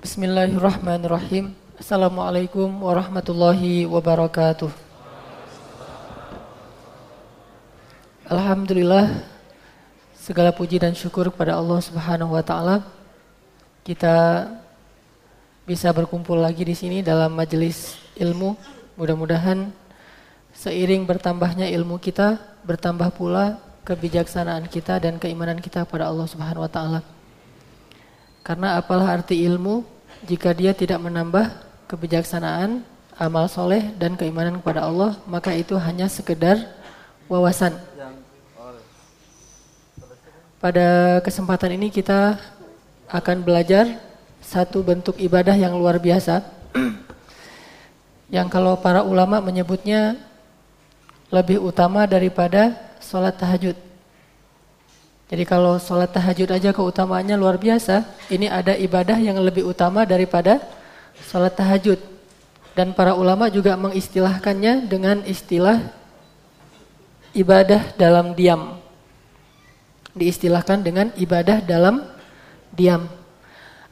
Bismillahirrahmanirrahim. Assalamualaikum warahmatullahi wabarakatuh. Alhamdulillah segala puji dan syukur kepada Allah Subhanahu wa taala. Kita bisa berkumpul lagi di sini dalam majelis ilmu. Mudah-mudahan seiring bertambahnya ilmu kita, bertambah pula kebijaksanaan kita dan keimanan kita pada Allah Subhanahu wa taala. Karena apalah arti ilmu jika dia tidak menambah kebijaksanaan, amal soleh dan keimanan kepada Allah, maka itu hanya sekedar wawasan. Pada kesempatan ini kita akan belajar satu bentuk ibadah yang luar biasa. yang kalau para ulama menyebutnya lebih utama daripada sholat tahajud. Jadi kalau sholat tahajud aja keutamaannya luar biasa, ini ada ibadah yang lebih utama daripada sholat tahajud. Dan para ulama juga mengistilahkannya dengan istilah ibadah dalam diam. Diistilahkan dengan ibadah dalam diam.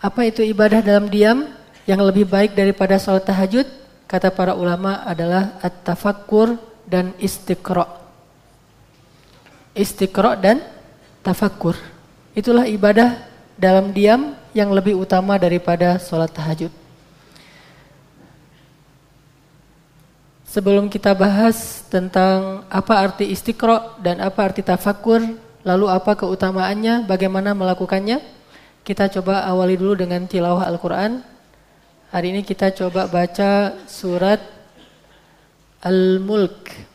Apa itu ibadah dalam diam yang lebih baik daripada sholat tahajud? Kata para ulama adalah at-tafakkur dan istiqra. Istiqra dan tafakur. Itulah ibadah dalam diam yang lebih utama daripada sholat tahajud. Sebelum kita bahas tentang apa arti istiqro dan apa arti tafakur, lalu apa keutamaannya, bagaimana melakukannya, kita coba awali dulu dengan tilawah Al-Quran. Hari ini kita coba baca surat Al-Mulk.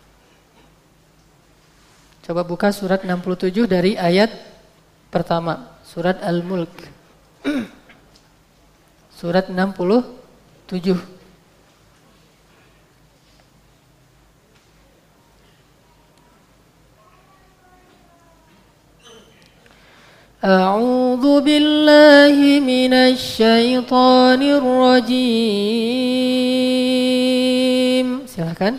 Coba buka surat 67 dari ayat pertama, surat Al-Mulk. Surat 67. أعوذ بالله من الشيطان الرجيم silakan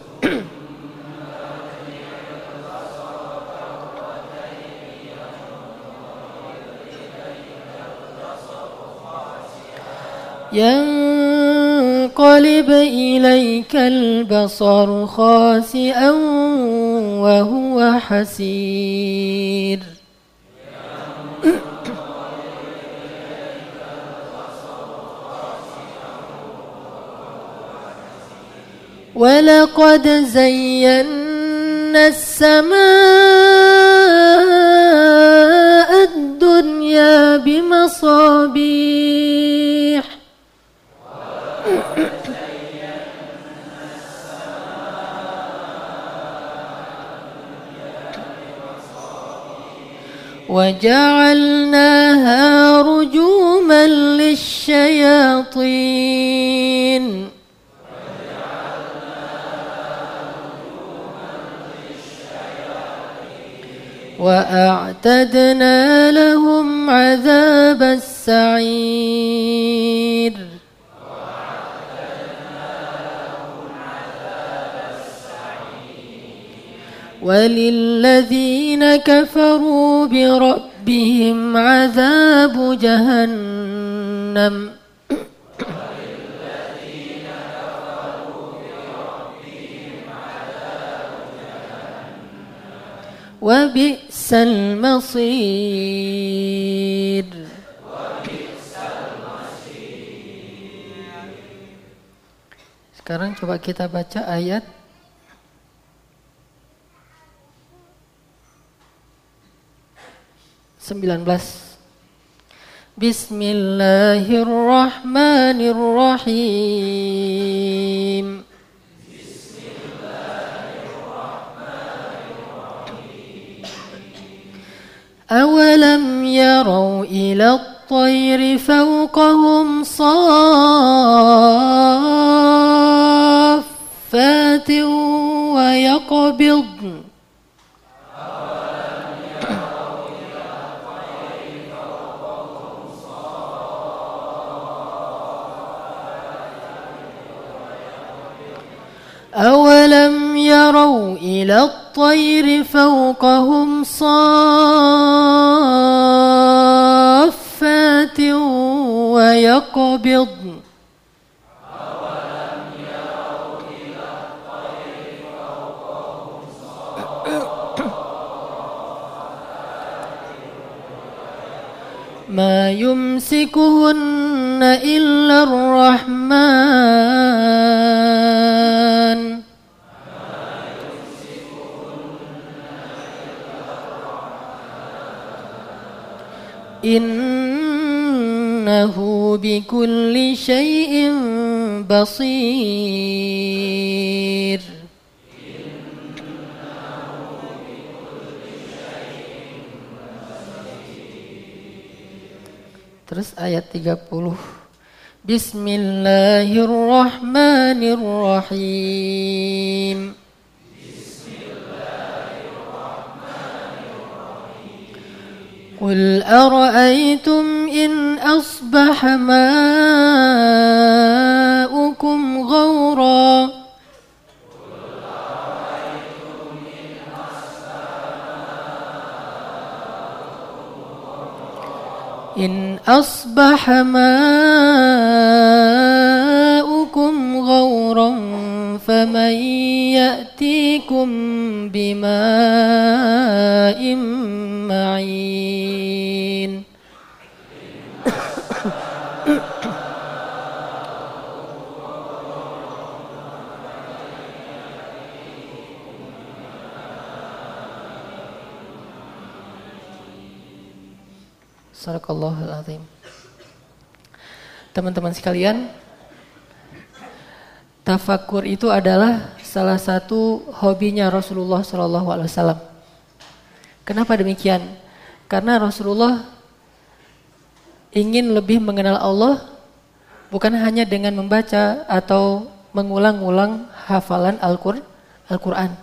ينقلب إليك البصر خاسئا وهو حسير. ولقد زينا السماء الدنيا بمصابيح وجعلناها رجوما للشياطين. وأعتدنا لهم عذاب السعير. وللذين كفروا بربهم عذاب جهنم. وبئس المصير. Sekarang coba kita baca ayat 19 Bismillahirrahmanirrahim. أَوَلَمْ يَرَوْا إِلَى الطَّيْرِ فَوْقَهُمْ صَافَّاتٍ وَيَقْبِضْنَ أَوَلَمْ يَرَوْا إِلَى الطَّيْرِ فَوْقَهُمْ صَافَّاتٍ وَيَقْبِضْنَ أولم يروا إلى الطير فوقهم صافات ويقبضن ما يمسكهن إلا الرحمن بكل شيء بصير Terus ayat 30 Bismillahirrahmanirrahim قل أرأيتم إن أصبح ماؤكم غورا إن أصبح ماؤكم غورا فمن يأتيكم بماء معين Sadaqallahul azim. Teman-teman sekalian, tafakur itu adalah salah satu hobinya Rasulullah Wasallam. Kenapa demikian? Karena Rasulullah ingin lebih mengenal Allah bukan hanya dengan membaca atau mengulang-ulang hafalan Al-Quran.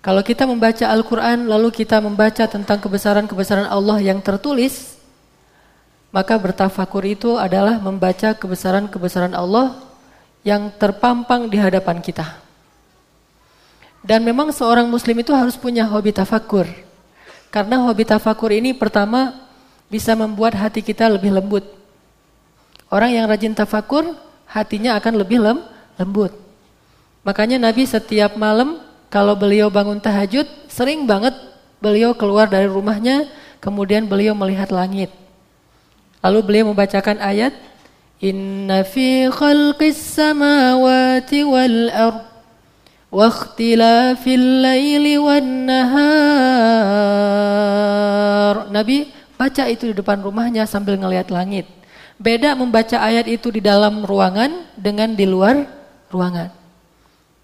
Kalau kita membaca Al-Quran lalu kita membaca tentang kebesaran-kebesaran Allah yang tertulis, maka bertafakur itu adalah membaca kebesaran-kebesaran Allah yang terpampang di hadapan kita. Dan memang seorang muslim itu harus punya hobi tafakur. Karena hobi tafakur ini pertama bisa membuat hati kita lebih lembut. Orang yang rajin tafakur, hatinya akan lebih lem, lembut. Makanya Nabi setiap malam kalau beliau bangun tahajud, sering banget beliau keluar dari rumahnya, kemudian beliau melihat langit. Lalu beliau membacakan ayat, Samawati wal ard wa ikhtilafil laili wan nahar. Nabi baca itu di depan rumahnya sambil ngelihat langit. Beda membaca ayat itu di dalam ruangan dengan di luar ruangan.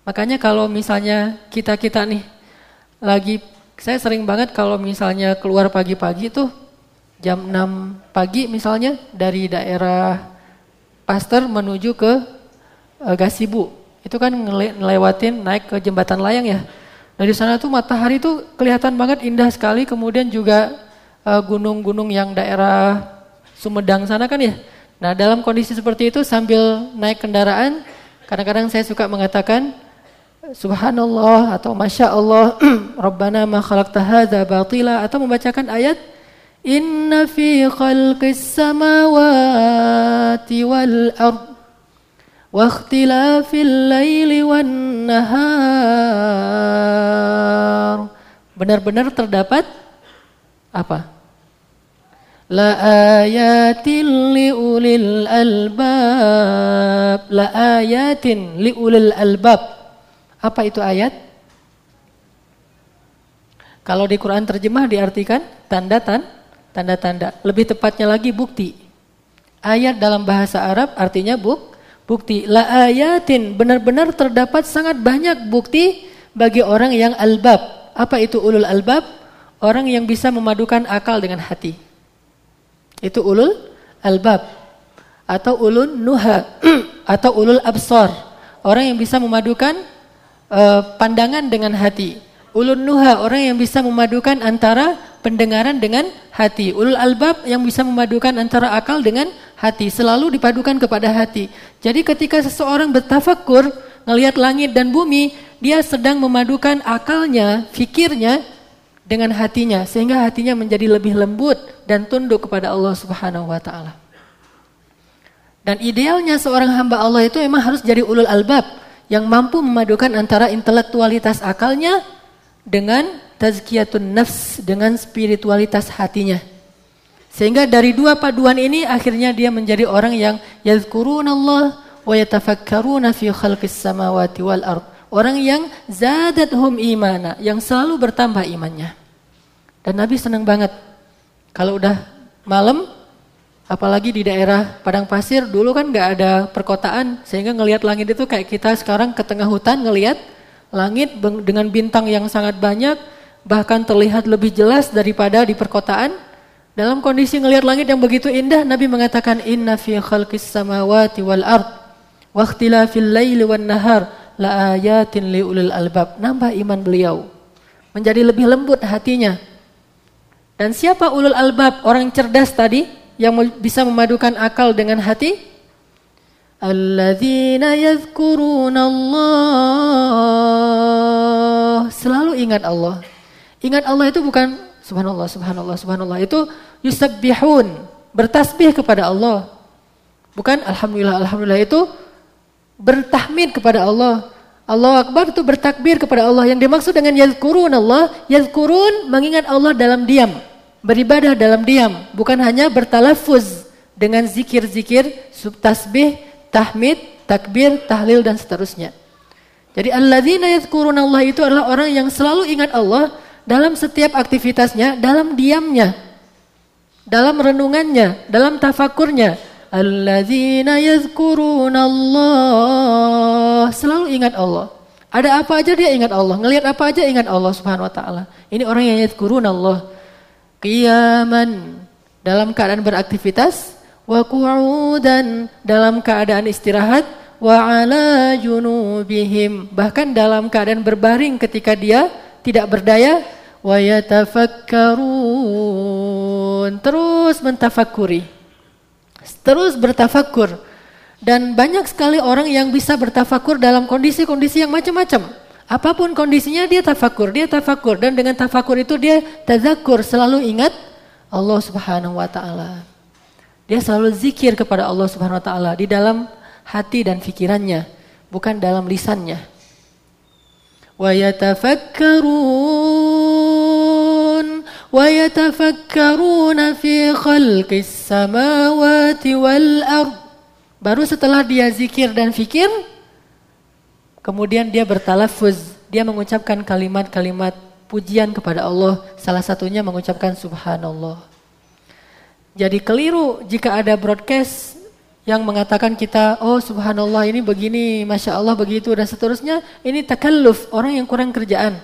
Makanya kalau misalnya kita-kita nih lagi saya sering banget kalau misalnya keluar pagi-pagi tuh jam 6 pagi misalnya dari daerah Pasteur menuju ke uh, Gasibu. Itu kan ngelewatin naik ke jembatan layang ya. Dari sana tuh matahari tuh kelihatan banget indah sekali. Kemudian juga eh, gunung-gunung uh, yang daerah Sumedang sana kan ya. Nah dalam kondisi seperti itu sambil naik kendaraan, kadang-kadang saya suka mengatakan Subhanallah atau Masya Allah Rabbana ma khalaqta batila atau membacakan ayat Samawati wal ard wa ikhtilafil laili wan nahar Benar-benar terdapat apa? La ayatin li ulil albab La ayatin li ulil albab apa itu ayat? Kalau di Quran terjemah diartikan tanda tan, tanda-tanda. Lebih tepatnya lagi bukti. Ayat dalam bahasa Arab artinya buk, bukti. La ayatin benar-benar terdapat sangat banyak bukti bagi orang yang albab. Apa itu ulul albab? Orang yang bisa memadukan akal dengan hati. Itu ulul albab atau ulun nuha atau ulul absor. Orang yang bisa memadukan uh, pandangan dengan hati. Ulun nuha orang yang bisa memadukan antara pendengaran dengan hati. Ulul albab yang bisa memadukan antara akal dengan hati. Selalu dipadukan kepada hati. Jadi ketika seseorang bertafakur, ngelihat langit dan bumi, dia sedang memadukan akalnya, fikirnya dengan hatinya. Sehingga hatinya menjadi lebih lembut dan tunduk kepada Allah subhanahu wa ta'ala. Dan idealnya seorang hamba Allah itu memang harus jadi ulul albab yang mampu memadukan antara intelektualitas akalnya dengan tazkiyatun nafs, dengan spiritualitas hatinya. Sehingga dari dua paduan ini akhirnya dia menjadi orang yang yazkurunallah wa yatafakkaruna fi khalqis samawati wal ard. Orang yang zadathum imana, yang selalu bertambah imannya. Dan Nabi senang banget kalau udah malam Apalagi di daerah padang pasir dulu kan nggak ada perkotaan sehingga ngelihat langit itu kayak kita sekarang ke tengah hutan ngelihat langit dengan bintang yang sangat banyak bahkan terlihat lebih jelas daripada di perkotaan. Dalam kondisi ngelihat langit yang begitu indah Nabi mengatakan inna fi khalqis samawati wal ard wa ikhtilafil laili wan nahar la ayatin liulil albab. Nambah iman beliau. Menjadi lebih lembut hatinya. Dan siapa ulul albab? Orang cerdas tadi yang bisa memadukan akal dengan hati? Alladzina yadhkuruna Allah. Selalu ingat Allah. Ingat Allah itu bukan subhanallah, subhanallah, subhanallah. Itu yusabbihun, bertasbih kepada Allah. Bukan alhamdulillah, alhamdulillah itu bertahmid kepada Allah. Allah Akbar itu bertakbir kepada Allah. Yang dimaksud dengan yadhkurun Allah, yadhkurun mengingat Allah dalam diam beribadah dalam diam, bukan hanya bertalafuz dengan zikir-zikir, tasbih, tahmid, takbir, tahlil dan seterusnya. Jadi alladzina Allah itu adalah orang yang selalu ingat Allah dalam setiap aktivitasnya, dalam diamnya, dalam renungannya, dalam tafakurnya. Alladzina Allah selalu ingat Allah. Ada apa aja dia ingat Allah, ngelihat apa aja ingat Allah Subhanahu wa taala. Ini orang yang Allah qiyaman dalam keadaan beraktivitas wa qu'udan dalam keadaan istirahat wa ala junubihim. Bahkan dalam keadaan berbaring ketika dia tidak berdaya wa yatafakkarun. Terus mentafakuri terus bertafakur dan banyak sekali orang yang bisa bertafakur dalam kondisi-kondisi yang macam-macam. Apa pun kondisinya dia tafakur, dia tafakur dan dengan tafakur itu dia tazakur selalu ingat Allah Subhanahu wa taala. Dia selalu zikir kepada Allah Subhanahu wa taala di dalam hati dan pikirannya, bukan dalam lisannya. Wa yatafakkarun wa fi khalqis samawati wal ard Baru setelah dia zikir dan fikir, kemudian dia bertalafuz, dia mengucapkan kalimat-kalimat pujian kepada Allah, salah satunya mengucapkan subhanallah. Jadi keliru jika ada broadcast yang mengatakan kita, oh subhanallah ini begini, masya Allah begitu dan seterusnya, ini takalluf, orang yang kurang kerjaan.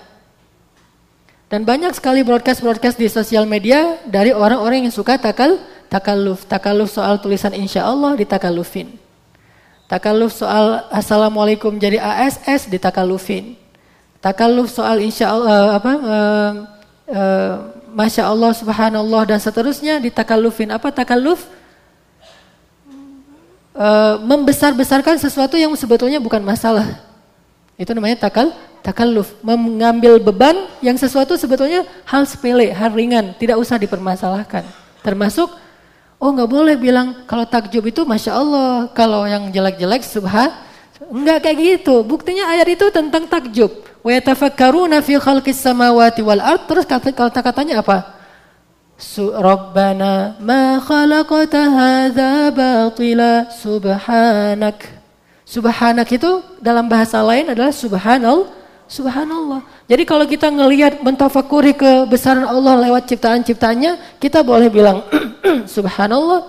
Dan banyak sekali broadcast-broadcast di sosial media dari orang-orang yang suka takal, Takalluf, takalluf soal tulisan insya Allah ditakallufin. Takalluf soal assalamualaikum jadi ASS ditakallufin. Takalluf soal insya Allah uh, apa uh, uh, masya Allah subhanallah dan seterusnya ditakallufin. Apa takalluf? Uh, membesar-besarkan sesuatu yang sebetulnya bukan masalah. Itu namanya takal takalluf, mengambil beban yang sesuatu sebetulnya hal sepele, hal ringan, tidak usah dipermasalahkan. Termasuk Oh nggak boleh bilang kalau takjub itu masya Allah, kalau yang jelek-jelek subhan, nggak kayak gitu. Buktinya ayat itu tentang takjub. Wa fi khalqis samawati wal ard. Terus kata kata katanya apa? Rabbana ma khalaqta hadza batila subhanak. Subhanak itu dalam bahasa lain adalah subhanallah. Subhanallah. Jadi kalau kita ngelihat mentafakuri kebesaran Allah lewat ciptaan-ciptaannya, kita boleh bilang subhanallah.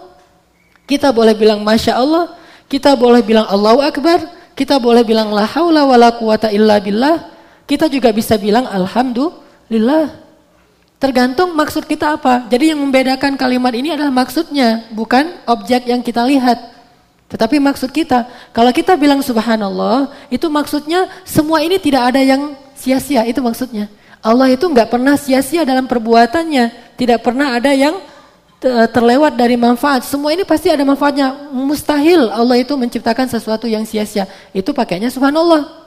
Kita boleh bilang masya Allah. Kita boleh bilang Allahu Akbar. Kita boleh bilang la haula wala quwata illa billah. Kita juga bisa bilang alhamdulillah. Tergantung maksud kita apa. Jadi yang membedakan kalimat ini adalah maksudnya, bukan objek yang kita lihat. Tetapi maksud kita, kalau kita bilang subhanallah, itu maksudnya semua ini tidak ada yang sia-sia, itu maksudnya. Allah itu nggak pernah sia-sia dalam perbuatannya, tidak pernah ada yang terlewat dari manfaat. Semua ini pasti ada manfaatnya. Mustahil Allah itu menciptakan sesuatu yang sia-sia. Itu pakainya subhanallah.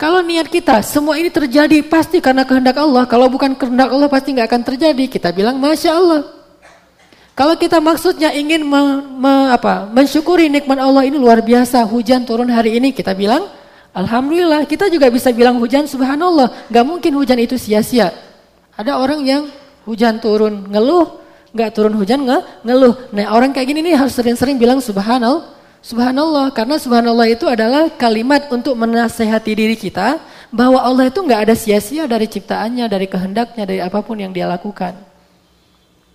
Kalau niat kita semua ini terjadi pasti karena kehendak Allah. Kalau bukan kehendak Allah pasti nggak akan terjadi. Kita bilang masya Allah. Kalau kita maksudnya ingin me, me, apa, mensyukuri nikmat Allah ini luar biasa, hujan turun hari ini, kita bilang Alhamdulillah. Kita juga bisa bilang hujan subhanallah. Gak mungkin hujan itu sia-sia. Ada orang yang hujan turun ngeluh, gak turun hujan nge, ngeluh. Nah orang kayak gini nih harus sering-sering bilang subhanallah. Subhanallah, karena subhanallah itu adalah kalimat untuk menasehati diri kita bahwa Allah itu nggak ada sia-sia dari ciptaannya, dari kehendaknya, dari apa pun yang dia lakukan.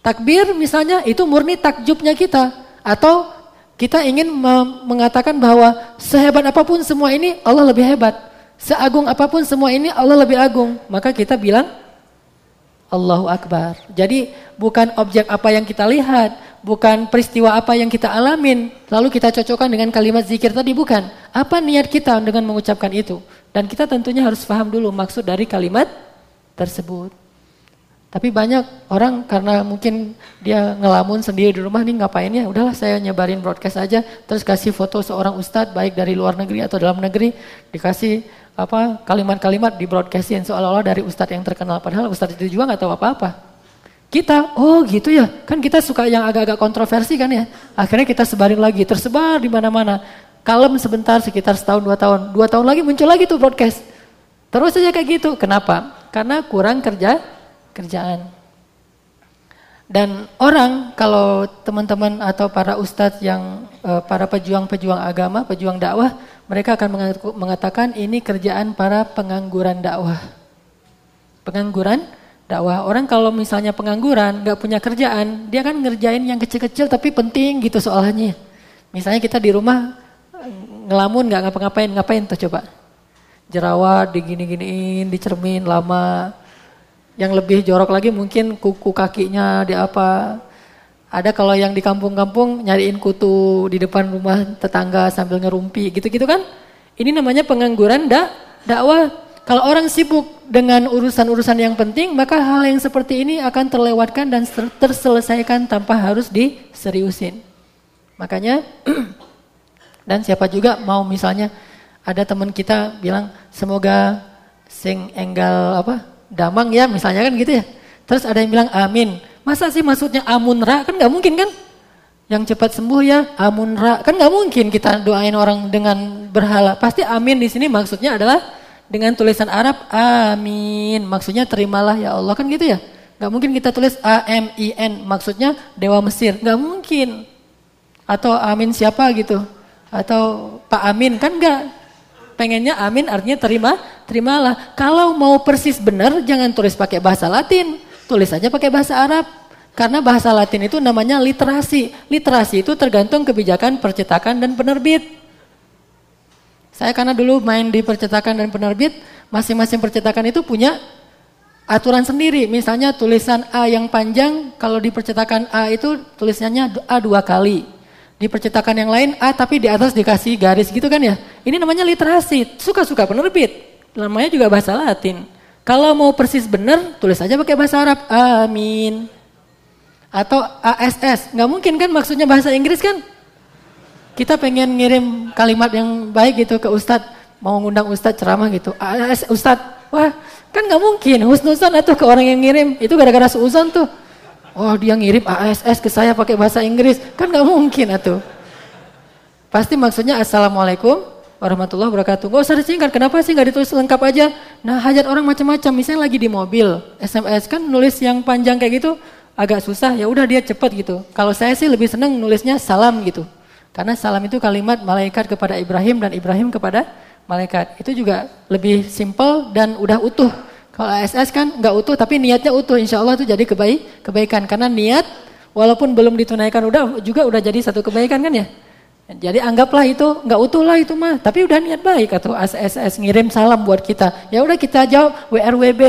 Takbir misalnya itu murni takjubnya kita. Atau kita ingin mengatakan bahwa sehebat apa pun semua ini Allah lebih hebat. Seagung apa pun semua ini Allah lebih agung. Maka kita bilang Allahu Akbar. Jadi bukan objek apa yang kita lihat, bukan peristiwa apa yang kita alamin, lalu kita cocokkan dengan kalimat zikir tadi bukan. Apa niat kita dengan mengucapkan itu? Dan kita tentunya harus paham dulu maksud dari kalimat tersebut. Tapi banyak orang karena mungkin dia ngelamun sendiri di rumah nih ngapain ya, udahlah saya nyebarin broadcast aja, terus kasih foto seorang ustadz baik dari luar negeri atau dalam negeri, dikasih apa kalimat-kalimat di broadcastin seolah-olah dari ustadz yang terkenal, padahal ustadz itu juga nggak tahu apa-apa. Kita, oh gitu ya, kan kita suka yang agak-agak kontroversi kan ya, akhirnya kita sebarin lagi, tersebar di mana-mana. Kalem sebentar sekitar setahun dua tahun, dua tahun lagi muncul lagi tuh broadcast. Terus aja kayak gitu, kenapa? Karena kurang kerja kerjaan. Dan orang kalau teman-teman atau para ustadz yang uh, para pejuang-pejuang agama, pejuang dakwah, mereka akan mengatakan ini kerjaan para pengangguran dakwah. Pengangguran dakwah. Orang kalau misalnya pengangguran, nggak punya kerjaan, dia kan ngerjain yang kecil-kecil tapi penting gitu soalnya. Misalnya kita di rumah ngelamun nggak ngapa-ngapain, ngapain tuh coba? Jerawat digini-giniin, dicermin lama, yang lebih jorok lagi mungkin kuku kakinya di apa. Ada kalau yang di kampung-kampung nyariin kutu di depan rumah tetangga sambil ngerumpi gitu-gitu kan. Ini namanya pengangguran dak dakwah. Kalau orang sibuk dengan urusan-urusan yang penting, maka hal yang seperti ini akan terlewatkan dan terselesaikan tanpa harus diseriusin. Makanya dan siapa juga mau misalnya ada teman kita bilang semoga sing enggal apa damang ya misalnya kan gitu ya. Terus ada yang bilang amin. Masa sih maksudnya amunra kan nggak mungkin kan? Yang cepat sembuh ya amunra kan nggak mungkin kita doain orang dengan berhala. Pasti amin di sini maksudnya adalah dengan tulisan Arab amin. Maksudnya terimalah ya Allah kan gitu ya. Gak mungkin kita tulis A M I N maksudnya dewa Mesir. Gak mungkin. Atau amin siapa gitu. Atau Pak Amin kan enggak. Pengennya amin artinya terima, terimalah. Kalau mau persis benar jangan tulis pakai bahasa Latin. Tulis aja pakai bahasa Arab. Karena bahasa Latin itu namanya literasi. Literasi itu tergantung kebijakan percetakan dan penerbit. Saya karena dulu main di percetakan dan penerbit, masing-masing percetakan itu punya aturan sendiri. Misalnya tulisan A yang panjang, kalau di percetakan A itu tulisannya A dua kali. Di percetakan yang lain A tapi di atas dikasih garis gitu kan ya. Ini namanya literasi, suka-suka penerbit. Namanya juga bahasa Latin. Kalau mau persis benar, tulis aja pakai bahasa Arab. Amin. Atau ASS. Nggak mungkin kan maksudnya bahasa Inggris kan? Kita pengen ngirim kalimat yang baik gitu ke Ustadz. Mau ngundang Ustadz ceramah gitu. ASS Ustadz. Wah kan nggak mungkin. Husnuzon atau ke orang yang ngirim. Itu gara-gara seuzon tuh. Oh dia ngirim ASS ke saya pakai bahasa Inggris. Kan nggak mungkin atuh. Pasti maksudnya Assalamualaikum warahmatullahi wabarakatuh. Gak usah disingkat, kenapa sih nggak ditulis lengkap aja? Nah hajat orang macam-macam, misalnya lagi di mobil, SMS kan nulis yang panjang kayak gitu agak susah, ya udah dia cepet gitu. Kalau saya sih lebih seneng nulisnya salam gitu. Karena salam itu kalimat malaikat kepada Ibrahim dan Ibrahim kepada malaikat. Itu juga lebih simple dan udah utuh. Kalau ASS kan nggak utuh tapi niatnya utuh, insya Allah itu jadi kebaik, kebaikan. Karena niat walaupun belum ditunaikan udah juga udah jadi satu kebaikan kan ya. Jadi anggaplah itu nggak utuh lah itu mah, tapi udah niat baik atau ASS ngirim salam buat kita. Ya udah kita jawab WRWB.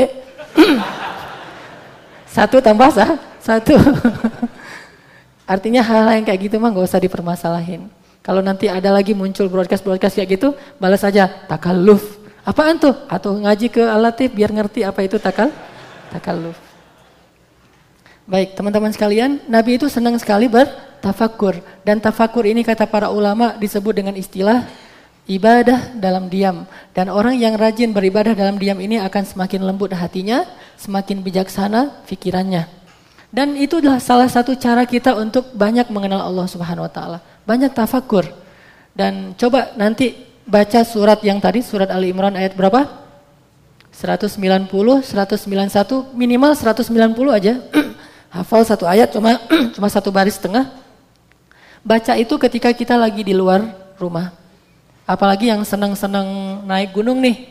satu tambah sah, satu. Artinya hal, hal yang kayak gitu mah nggak usah dipermasalahin. Kalau nanti ada lagi muncul broadcast-broadcast kayak gitu, balas saja takaluf. Apaan tuh? Atau ngaji ke alatif biar ngerti apa itu takal takalluf. Baik, teman-teman sekalian, Nabi itu senang sekali bertafakur. Dan tafakur ini kata para ulama disebut dengan istilah ibadah dalam diam. Dan orang yang rajin beribadah dalam diam ini akan semakin lembut hatinya, semakin bijaksana pikirannya. Dan itu adalah salah satu cara kita untuk banyak mengenal Allah Subhanahu wa taala. Banyak tafakur. Dan coba nanti baca surat yang tadi, surat Ali Imran ayat berapa? 190, 191, minimal 190 aja. Hafal satu ayat cuma cuma satu baris setengah. Baca itu ketika kita lagi di luar rumah. Apalagi yang senang-senang naik gunung nih.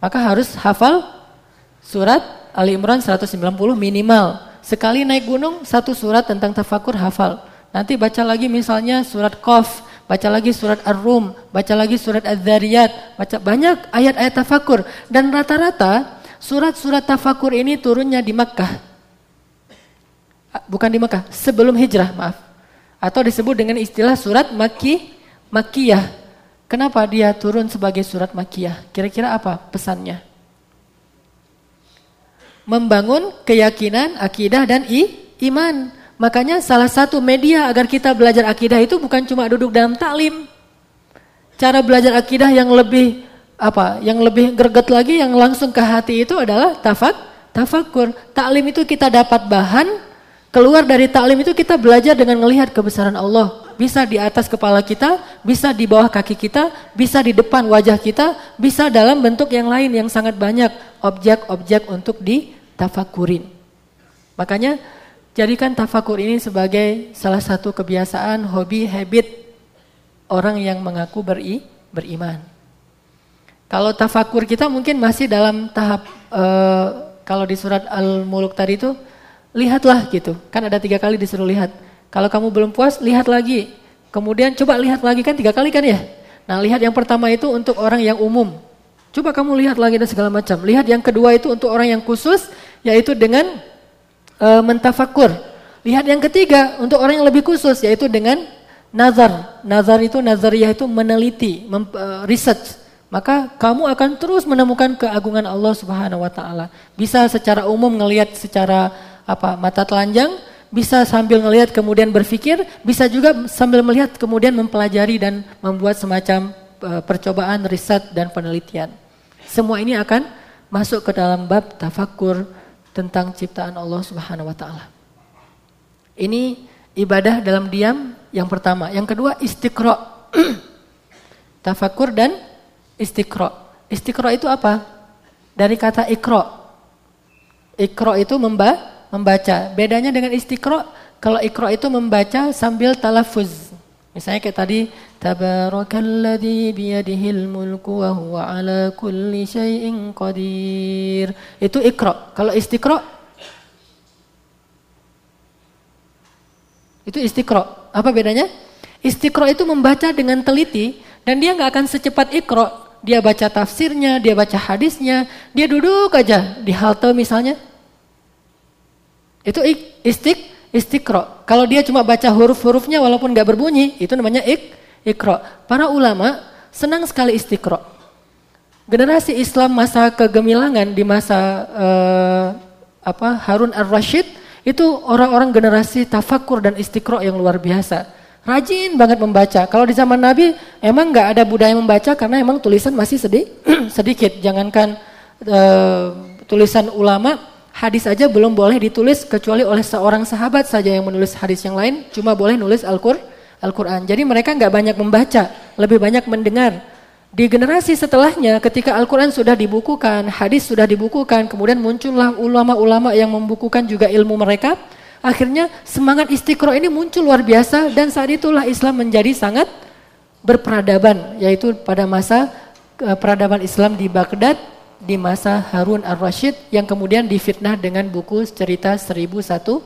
Maka harus hafal surat Ali Imran 190 minimal. Sekali naik gunung satu surat tentang tafakur hafal. Nanti baca lagi misalnya surat Qaf baca lagi surat Ar-Rum, baca lagi surat Az-Zariyat, baca banyak ayat-ayat tafakur dan rata-rata surat-surat tafakur ini turunnya di Makkah. Bukan di Makkah, sebelum hijrah, maaf. Atau disebut dengan istilah surat Makki, Makkiyah. Kenapa dia turun sebagai surat Makkiyah? Kira-kira apa pesannya? Membangun keyakinan, akidah dan i, iman Makanya salah satu media agar kita belajar akidah itu bukan cuma duduk dalam taklim. Cara belajar akidah yang lebih apa? Yang lebih greget lagi yang langsung ke hati itu adalah tafak, tafakur. Taklim itu kita dapat bahan, keluar dari taklim itu kita belajar dengan melihat kebesaran Allah. Bisa di atas kepala kita, bisa di bawah kaki kita, bisa di depan wajah kita, bisa dalam bentuk yang lain yang sangat banyak objek-objek untuk ditafakurin. Makanya Jadikan tafakur ini sebagai salah satu kebiasaan, hobi, habit orang yang mengaku beri, beriman. Kalau tafakur kita mungkin masih dalam tahap, uh, kalau di surat Al-Muluk tadi itu, lihatlah gitu. Kan ada tiga kali disuruh lihat. Kalau kamu belum puas, lihat lagi. Kemudian coba lihat lagi kan tiga kali kan ya. Nah lihat yang pertama itu untuk orang yang umum. Coba kamu lihat lagi dan segala macam. Lihat yang kedua itu untuk orang yang khusus, yaitu dengan e, mentafakur. Lihat yang ketiga untuk orang yang lebih khusus yaitu dengan nazar. Nazar itu nazariyah itu meneliti, mem, e, research. Maka kamu akan terus menemukan keagungan Allah Subhanahu wa taala. Bisa secara umum ngelihat secara apa mata telanjang, bisa sambil ngelihat kemudian berpikir, bisa juga sambil melihat kemudian mempelajari dan membuat semacam e, percobaan riset dan penelitian. Semua ini akan masuk ke dalam bab tafakur, tentang ciptaan Allah Subhanahu wa taala. Ini ibadah dalam diam yang pertama. Yang kedua istiqra. Tafakur dan istiqra. Istiqra itu apa? Dari kata ikra. Ikra itu memba, membaca. Bedanya dengan istiqra, kalau ikra itu membaca sambil talafuz. Misalnya kayak tadi, Tabarakalladzi biyadihil mulku wa huwa ala kulli syai'in qadir. Itu ikra. Kalau istiqra Itu istiqra. Apa bedanya? Istiqra itu membaca dengan teliti dan dia nggak akan secepat ikra. Dia baca tafsirnya, dia baca hadisnya, dia duduk aja di halte misalnya. Itu istiq istiqra. Kalau dia cuma baca huruf-hurufnya walaupun nggak berbunyi, itu namanya ik, ikra. Para ulama senang sekali istiqra. Generasi Islam masa kegemilangan di masa uh, apa Harun ar-Rasyid itu orang-orang generasi tafakur dan istiqra yang luar biasa. Rajin banget membaca. Kalau di zaman Nabi emang nggak ada budaya membaca karena emang tulisan masih sedih, sedikit. Jangankan uh, tulisan ulama, hadis aja belum boleh ditulis kecuali oleh seorang sahabat saja yang menulis hadis yang lain, cuma boleh nulis Al-Qur'an. Al Jadi mereka nggak banyak membaca, lebih banyak mendengar. Di generasi setelahnya ketika Al-Quran sudah dibukukan, hadis sudah dibukukan, kemudian muncullah ulama-ulama yang membukukan juga ilmu mereka, akhirnya semangat istiqro ini muncul luar biasa dan saat itulah Islam menjadi sangat berperadaban, yaitu pada masa eh, peradaban Islam di Baghdad di masa Harun ar-Rashid yang kemudian difitnah dengan buku cerita 1001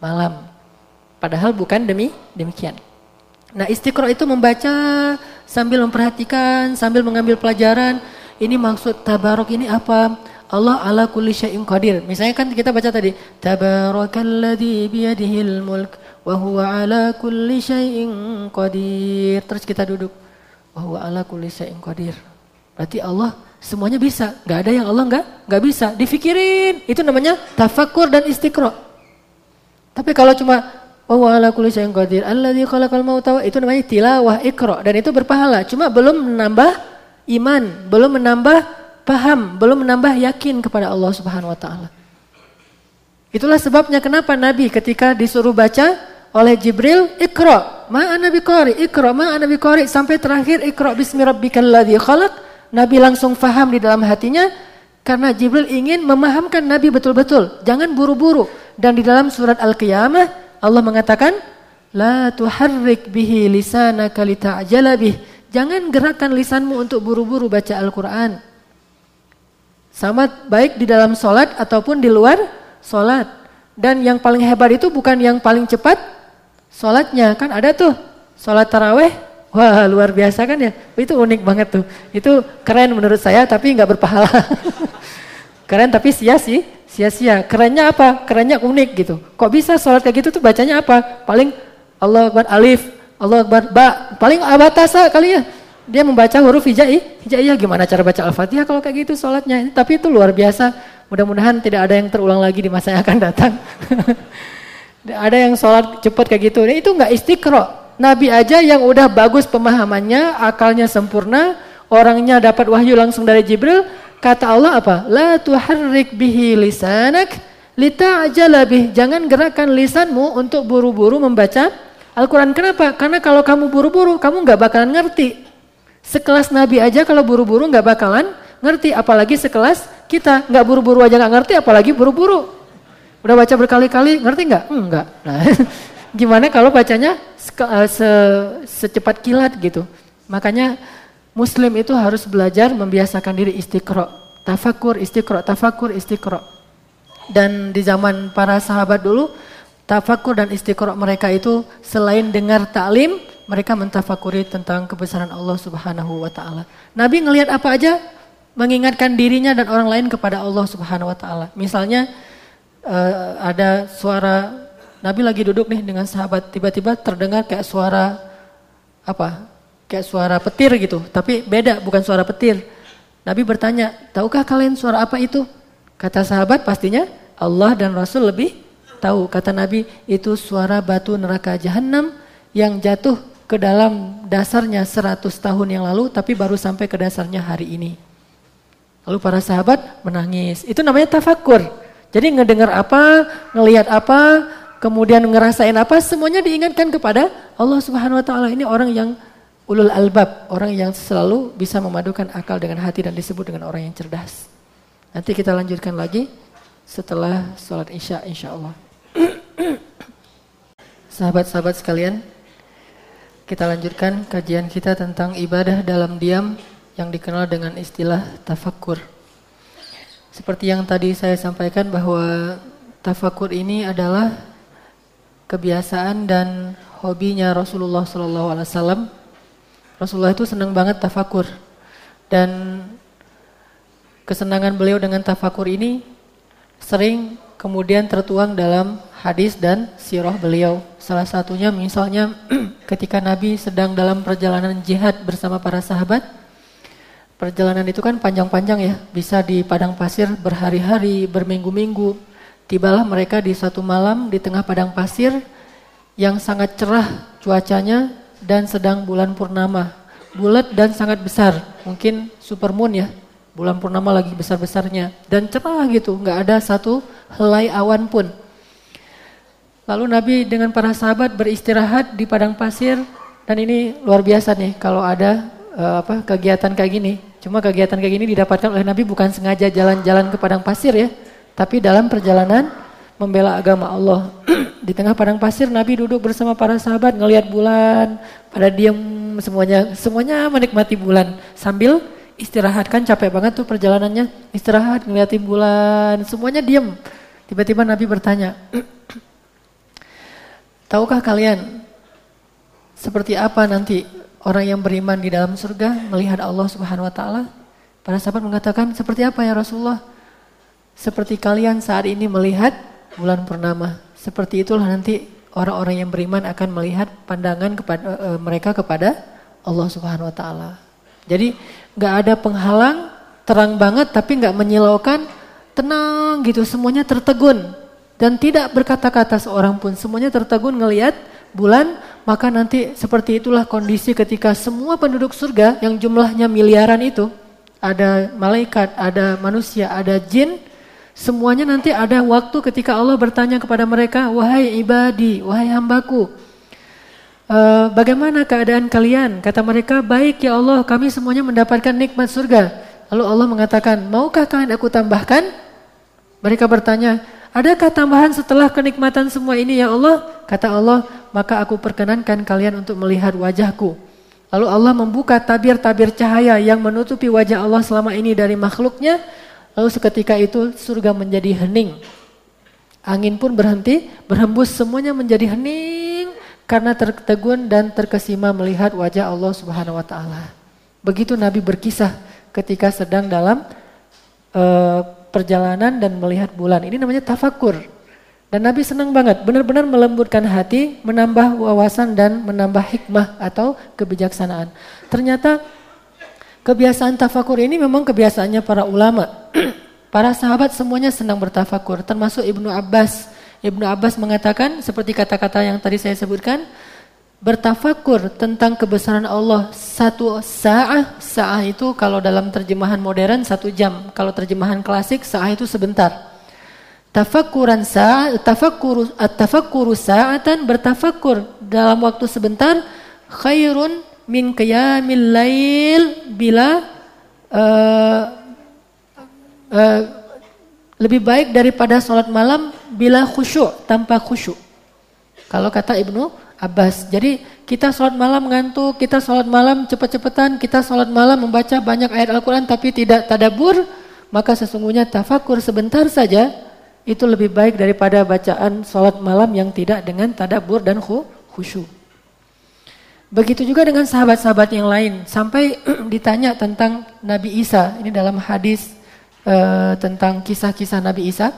malam. Padahal bukan demi demikian. Nah istiqro itu membaca sambil memperhatikan, sambil mengambil pelajaran. Ini maksud tabarok ini apa? Allah ala kulli syai'in qadir. Misalnya kan kita baca tadi, tabarakalladzi biyadihil mulk wa huwa ala kulli syai'in qadir. Terus kita duduk, wa huwa ala kulli syai'in qadir. Berarti Allah Semuanya bisa, nggak ada yang Allah nggak nggak bisa. Difikirin, itu namanya tafakur dan istiqro. Tapi kalau cuma oh ala kulli syai'in qadir alladzi khalaqal mauta itu namanya tilawah ikra dan itu berpahala. Cuma belum menambah iman, belum menambah paham, belum menambah yakin kepada Allah Subhanahu wa taala. Itulah sebabnya kenapa Nabi ketika disuruh baca oleh Jibril, ikra, ma ana biqari, ikra, ma ana biqari sampai terakhir ikra bismi rabbikal ladzi khalaq Nabi langsung faham di dalam hatinya karena Jibril ingin memahamkan Nabi betul-betul. Jangan buru-buru. Dan di dalam surat Al-Qiyamah Allah mengatakan, La tuharrik bihi lisanaka lita'jala bih. Jangan gerakkan lisanmu untuk buru-buru baca Al-Quran. Sama baik di dalam solat ataupun di luar solat. Dan yang paling hebat itu bukan yang paling cepat solatnya. Kan ada tuh solat taraweh Wah luar biasa kan ya, itu unik banget tuh. Itu keren menurut saya tapi nggak berpahala. keren tapi sia sih, sia-sia. Kerennya apa? Kerennya unik gitu. Kok bisa sholat kayak gitu tuh bacanya apa? Paling Allah Akbar alif, Allah Akbar ba, paling abatasa kali ya. Dia membaca huruf hijai, hijaiyah gimana cara baca Al-Fatihah kalau kayak gitu sholatnya. Tapi itu luar biasa. Mudah-mudahan tidak ada yang terulang lagi di masa yang akan datang. ada yang sholat cepat kayak gitu. Itu nggak istiqro. Nabi aja yang udah bagus pemahamannya, akalnya sempurna, orangnya dapat wahyu langsung dari Jibril, kata Allah apa? La tuharrik bihi lisanak lita'jala bih. Jangan gerakkan lisanmu untuk buru-buru membaca Al-Quran. Kenapa? Karena kalau kamu buru-buru, kamu nggak bakalan ngerti. Sekelas Nabi aja kalau buru-buru nggak bakalan ngerti, apalagi sekelas kita nggak buru-buru aja nggak ngerti, apalagi buru-buru. Udah baca berkali-kali, ngerti nggak? Enggak. Nah, Gimana kalau bacanya eh, se secepat kilat gitu. Makanya muslim itu harus belajar membiasakan diri istiqro. Tafakur, istiqro, tafakur, istiqro. Dan di zaman para sahabat dulu, tafakur dan istiqro mereka itu selain dengar taklim, mereka mentafakuri tentang kebesaran Allah Subhanahu wa taala. Nabi ngelihat apa aja mengingatkan dirinya dan orang lain kepada Allah Subhanahu wa taala. Misalnya uh, ada suara Nabi lagi duduk nih dengan sahabat, tiba-tiba terdengar kayak suara apa? Kayak suara petir gitu, tapi beda, bukan suara petir. Nabi bertanya, tahukah kalian suara apa itu? Kata sahabat, pastinya Allah dan Rasul lebih tahu. Kata Nabi, itu suara batu neraka jahanam yang jatuh ke dalam dasarnya 100 tahun yang lalu, tapi baru sampai ke dasarnya hari ini. Lalu para sahabat menangis. Itu namanya tafakur. Jadi ngedengar apa, ngelihat apa, kemudian ngerasain apa, semuanya diingatkan kepada Allah Subhanahu wa taala. Ini orang yang ulul albab, orang yang selalu bisa memadukan akal dengan hati dan disebut dengan orang yang cerdas. Nanti kita lanjutkan lagi setelah sholat isya insya Allah. Sahabat-sahabat sekalian, kita lanjutkan kajian kita tentang ibadah dalam diam yang dikenal dengan istilah tafakur. Seperti yang tadi saya sampaikan bahwa tafakur ini adalah kebiasaan dan hobinya Rasulullah SAW. Rasulullah itu senang banget tafakur dan kesenangan beliau dengan tafakur ini sering kemudian tertuang dalam hadis dan sirah beliau. Salah satunya misalnya ketika Nabi sedang dalam perjalanan jihad bersama para sahabat. Perjalanan itu kan panjang-panjang ya, bisa di padang pasir berhari-hari, berminggu-minggu. Tibalah mereka di satu malam di tengah padang pasir yang sangat cerah cuacanya dan sedang bulan purnama. Bulat dan sangat besar, mungkin supermoon ya, bulan purnama lagi besar-besarnya dan cerah gitu, nggak ada satu helai awan pun. Lalu Nabi dengan para sahabat beristirahat di padang pasir dan ini luar biasa nih kalau ada uh, apa kegiatan kayak gini. Cuma kegiatan kayak gini didapatkan oleh Nabi bukan sengaja jalan-jalan ke padang pasir ya, tapi dalam perjalanan membela agama Allah. di tengah padang pasir Nabi duduk bersama para sahabat ngelihat bulan, pada diam semuanya, semuanya menikmati bulan sambil istirahat kan capek banget tuh perjalanannya, istirahat ngeliatin bulan, semuanya diam. Tiba-tiba Nabi bertanya, Tahukah kalian seperti apa nanti orang yang beriman di dalam surga melihat Allah Subhanahu wa taala? Para sahabat mengatakan, "Seperti apa ya Rasulullah?" Seperti kalian saat ini melihat bulan purnama. Seperti itulah nanti orang-orang yang beriman akan melihat pandangan kepada e, mereka kepada Allah Subhanahu wa taala. Jadi nggak ada penghalang, terang banget tapi nggak menyilaukan, tenang gitu, semuanya tertegun dan tidak berkata-kata seorang pun semuanya tertegun ngelihat bulan maka nanti seperti itulah kondisi ketika semua penduduk surga yang jumlahnya miliaran itu ada malaikat, ada manusia, ada jin semuanya nanti ada waktu ketika Allah bertanya kepada mereka wahai ibadi, wahai hambaku uh, bagaimana keadaan kalian? Kata mereka baik ya Allah kami semuanya mendapatkan nikmat surga lalu Allah mengatakan maukah kalian aku tambahkan? Mereka bertanya Adakah tambahan setelah kenikmatan semua ini ya Allah? Kata Allah, maka aku perkenankan kalian untuk melihat wajahku. Lalu Allah membuka tabir-tabir cahaya yang menutupi wajah Allah selama ini dari makhluknya. Lalu seketika itu surga menjadi hening. Angin pun berhenti, berhembus semuanya menjadi hening karena tertegun dan terkesima melihat wajah Allah Subhanahu wa taala. Begitu Nabi berkisah ketika sedang dalam uh, perjalanan dan melihat bulan. Ini namanya tafakur. Dan Nabi senang banget, benar-benar melembutkan hati, menambah wawasan dan menambah hikmah atau kebijaksanaan. Ternyata kebiasaan tafakur ini memang kebiasaannya para ulama. para sahabat semuanya senang bertafakur, termasuk Ibnu Abbas. Ibnu Abbas mengatakan seperti kata-kata yang tadi saya sebutkan, bertafakur tentang kebesaran Allah satu sa'ah. Sa'ah itu kalau dalam terjemahan modern satu jam. Kalau terjemahan klasik sa'ah itu sebentar. Tafakuran sa'ah, tafakuru, at-tafakkuru sa'atan bertafakur dalam waktu sebentar khairun min qiyamil lail bila uh, uh, lebih baik daripada sholat malam bila khusyuk tanpa khusyuk. Kalau kata Ibnu Abbas. Jadi kita sholat malam ngantuk, kita sholat malam cepat-cepatan, kita sholat malam membaca banyak ayat Al-Quran tapi tidak tadabur, maka sesungguhnya tafakur sebentar saja itu lebih baik daripada bacaan sholat malam yang tidak dengan tadabur dan khusyuk. Begitu juga dengan sahabat-sahabat yang lain. Sampai ditanya tentang Nabi Isa. Ini dalam hadis uh, tentang kisah-kisah Nabi Isa.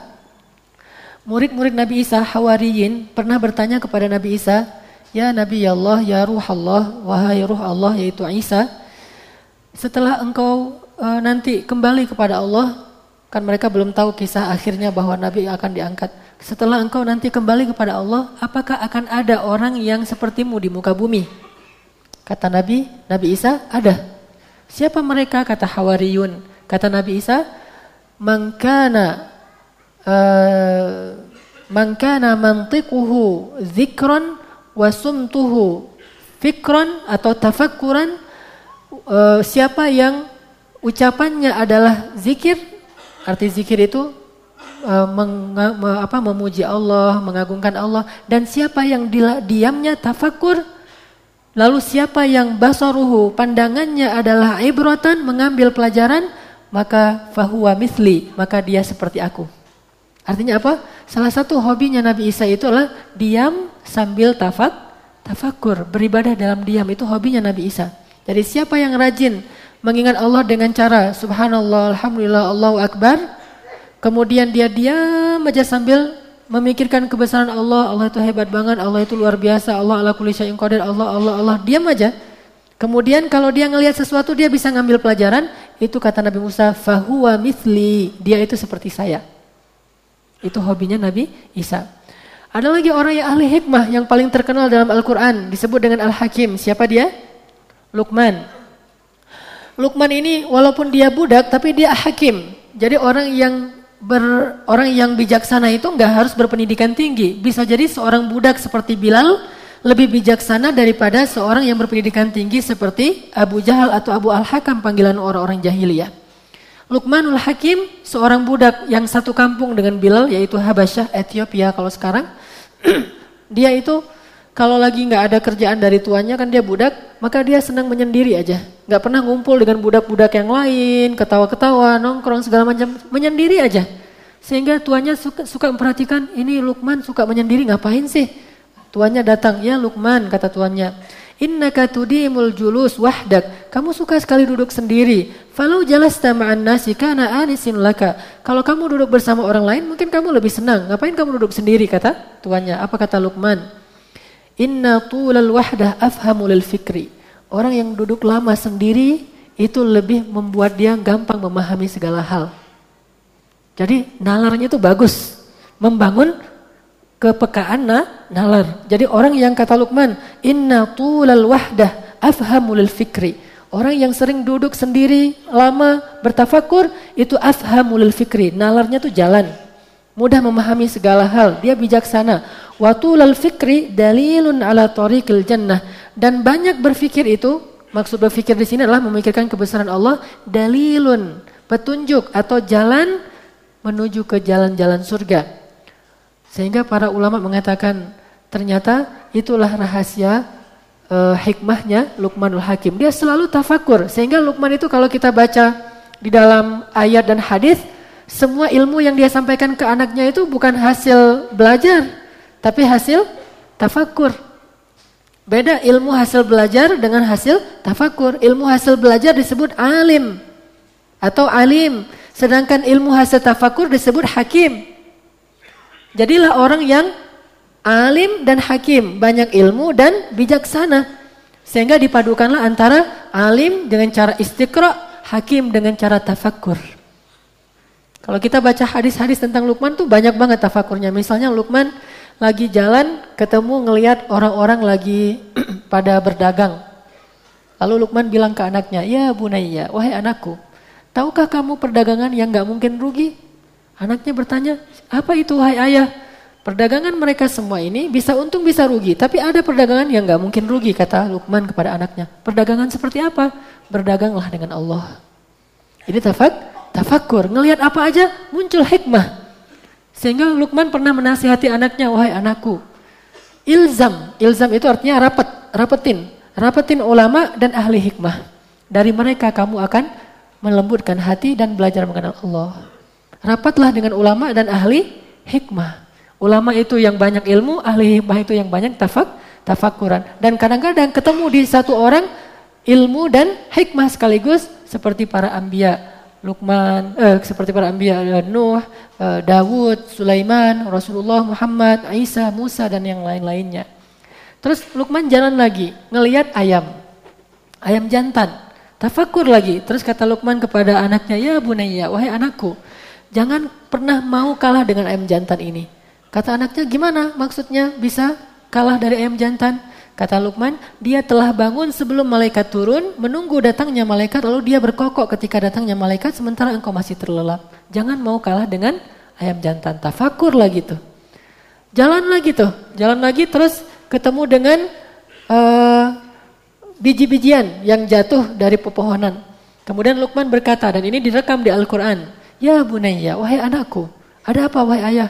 Murid-murid Nabi Isa, Hawariyin, pernah bertanya kepada Nabi Isa, Ya Nabi Allah, ya Ruh Allah, wahai Ruh Allah yaitu Isa. Setelah engkau e, nanti kembali kepada Allah, kan mereka belum tahu kisah akhirnya bahwa Nabi akan diangkat. Setelah engkau nanti kembali kepada Allah, apakah akan ada orang yang sepertimu di muka bumi? Kata Nabi, Nabi Isa, ada. Siapa mereka? Kata Hawariyun. Kata Nabi Isa, mangkana uh, mangkana mantiquhu zikran wasumtuhu fikron atau tafakkuran uh, siapa yang ucapannya adalah zikir arti zikir itu uh, meng, me, apa, memuji Allah mengagungkan Allah dan siapa yang diamnya tafakkur Lalu siapa yang basaruhu pandangannya adalah ibratan mengambil pelajaran maka fahuwa mithli maka dia seperti aku. Artinya apa? Salah satu hobinya Nabi Isa itu adalah diam sambil tafak tafakur, beribadah dalam diam itu hobinya Nabi Isa. Jadi siapa yang rajin mengingat Allah dengan cara subhanallah, alhamdulillah, Allahu akbar, kemudian dia diam aja sambil memikirkan kebesaran Allah, Allah itu hebat banget, Allah itu luar biasa, Allah ala kulli syai'in qadir, Allah Allah Allah, diam aja. Kemudian kalau dia ngelihat sesuatu dia bisa ngambil pelajaran, itu kata Nabi Musa, fahuwa mithli, dia itu seperti saya. Itu hobinya Nabi Isa. Ada lagi orang yang ahli hikmah yang paling terkenal dalam Al-Quran, disebut dengan Al-Hakim. Siapa dia? Lukman. Lukman ini walaupun dia budak, tapi dia hakim. Jadi orang yang ber, orang yang bijaksana itu nggak harus berpendidikan tinggi. Bisa jadi seorang budak seperti Bilal lebih bijaksana daripada seorang yang berpendidikan tinggi seperti Abu Jahal atau Abu Al-Hakam panggilan orang-orang jahiliyah. Lukmanul Hakim seorang budak yang satu kampung dengan Bilal yaitu Habasyah Ethiopia kalau sekarang. dia itu kalau lagi nggak ada kerjaan dari tuannya kan dia budak, maka dia senang menyendiri aja. Nggak pernah ngumpul dengan budak-budak yang lain, ketawa-ketawa, nongkrong segala macam, menyendiri aja. Sehingga tuannya suka, suka memperhatikan, ini Lukman suka menyendiri ngapain sih? Tuannya datang, ya Lukman kata tuannya. Innaka tudimul julus wahdak. Kamu suka sekali duduk sendiri. Falau jalasta ma'an nasi kana anisin laka. Kalau kamu duduk bersama orang lain mungkin kamu lebih senang. Ngapain kamu duduk sendiri kata tuannya. Apa kata Lukman? Inna tulal wahdah afhamu lil fikri. Orang yang duduk lama sendiri itu lebih membuat dia gampang memahami segala hal. Jadi nalarnya itu bagus. Membangun kepekaan na, nalar. Jadi orang yang kata Luqman, inna tulal wahdah afhamu lil fikri. Orang yang sering duduk sendiri lama bertafakur itu afhamu lil fikri. Nalarnya itu jalan. Mudah memahami segala hal. Dia bijaksana. Watulal fikri dalilun ala tariqil jannah. Dan banyak berfikir itu, maksud berfikir di sini adalah memikirkan kebesaran Allah, dalilun, petunjuk atau jalan menuju ke jalan-jalan surga. Sehingga para ulama mengatakan ternyata itulah rahasia uh, hikmahnya Luqmanul Hakim. Dia selalu tafakur. Sehingga Luqman itu kalau kita baca di dalam ayat dan hadis, semua ilmu yang dia sampaikan ke anaknya itu bukan hasil belajar, tapi hasil tafakur. Beda ilmu hasil belajar dengan hasil tafakur. Ilmu hasil belajar disebut alim atau alim. Sedangkan ilmu hasil tafakur disebut hakim. Jadilah orang yang alim dan hakim. Banyak ilmu dan bijaksana. Sehingga dipadukanlah antara alim dengan cara istiqra, hakim dengan cara tafakur. Kalau kita baca hadis-hadis tentang Lukman tuh banyak banget tafakurnya. Misalnya Lukman lagi jalan ketemu ngelihat orang-orang lagi pada berdagang. Lalu Lukman bilang ke anaknya, ya bunaya, wahai anakku, tahukah kamu perdagangan yang gak mungkin rugi? Anaknya bertanya, apa itu wahai ayah? Perdagangan mereka semua ini bisa untung bisa rugi, tapi ada perdagangan yang gak mungkin rugi, kata Lukman kepada anaknya. Perdagangan seperti apa? Berdaganglah dengan Allah. Ini tafak, tafakur, ngelihat apa aja muncul hikmah. Sehingga Lukman pernah menasihati anaknya, wahai anakku, ilzam, ilzam itu artinya rapat, rapetin, rapetin ulama dan ahli hikmah. Dari mereka kamu akan melembutkan hati dan belajar mengenal Allah. Rapatlah dengan ulama dan ahli hikmah. Ulama itu yang banyak ilmu, ahli hikmah itu yang banyak tafak, tafakuran. Dan kadang-kadang ketemu di satu orang ilmu dan hikmah sekaligus seperti para ambia Luqman, eh, seperti para eh, Nuh, eh, Dawud, Sulaiman, Rasulullah Muhammad, Isa, Musa dan yang lain-lainnya. Terus Luqman jalan lagi, ngelihat ayam. Ayam jantan. Tafakur lagi. Terus kata Luqman kepada anaknya, "Ya Bunaya, wahai anakku, jangan pernah mau kalah dengan ayam jantan ini." Kata anaknya, "Gimana maksudnya bisa kalah dari ayam jantan?" Kata Lukman, dia telah bangun sebelum malaikat turun, menunggu datangnya malaikat, lalu dia berkokok ketika datangnya malaikat, sementara engkau masih terlelap. Jangan mau kalah dengan ayam jantan. Tafakur lagi tuh. Jalan lagi tuh, jalan lagi terus ketemu dengan uh, biji-bijian yang jatuh dari pepohonan. Kemudian Lukman berkata, dan ini direkam di Al-Quran. Ya bunaya, wahai anakku, ada apa wahai ayah?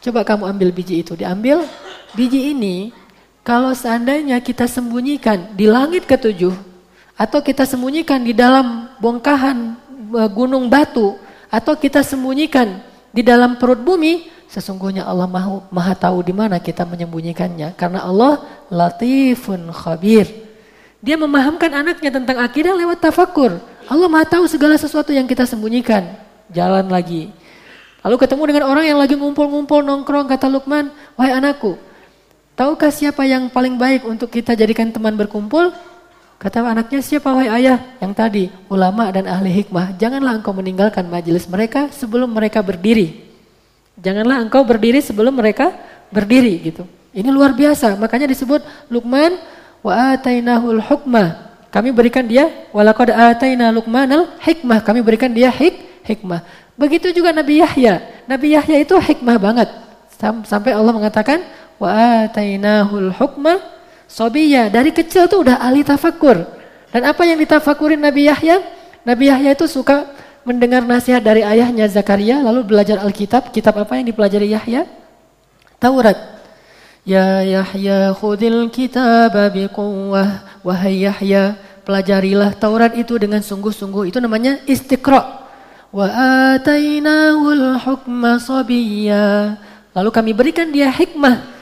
Coba kamu ambil biji itu. Diambil, biji ini kalau seandainya kita sembunyikan di langit ketujuh atau kita sembunyikan di dalam bongkahan e, gunung batu atau kita sembunyikan di dalam perut bumi, sesungguhnya Allah maha, maha tahu di mana kita menyembunyikannya. Karena Allah latifun khabir. Dia memahamkan anaknya tentang akidah lewat tafakur. Allah maha tahu segala sesuatu yang kita sembunyikan. Jalan lagi. Lalu ketemu dengan orang yang lagi ngumpul-ngumpul nongkrong kata Lukman, wahai anakku, tahukah siapa yang paling baik untuk kita jadikan teman berkumpul? Kata anaknya siapa wahai ayah? Yang tadi, ulama dan ahli hikmah. Janganlah engkau meninggalkan majelis mereka sebelum mereka berdiri. Janganlah engkau berdiri sebelum mereka berdiri gitu. Ini luar biasa, makanya disebut Lukman wa atainahul hukmah. Kami berikan dia walaqad ataina Luqmanal hikmah. Kami berikan dia hik hikmah. Begitu juga Nabi Yahya. Nabi Yahya itu hikmah banget. Sampai Allah mengatakan wa atainahul hukma sobiya. Dari kecil tuh udah ahli tafakur. Dan apa yang ditafakurin Nabi Yahya? Nabi Yahya itu suka mendengar nasihat dari ayahnya Zakaria lalu belajar Alkitab. Kitab apa yang dipelajari Yahya? Taurat. Ya Yahya khudil kitab biquwwah. Wahai Yahya, pelajarilah Taurat itu dengan sungguh-sungguh. Itu namanya istiqra'. Wa atainahul hukma sabiyya. Lalu kami berikan dia hikmah.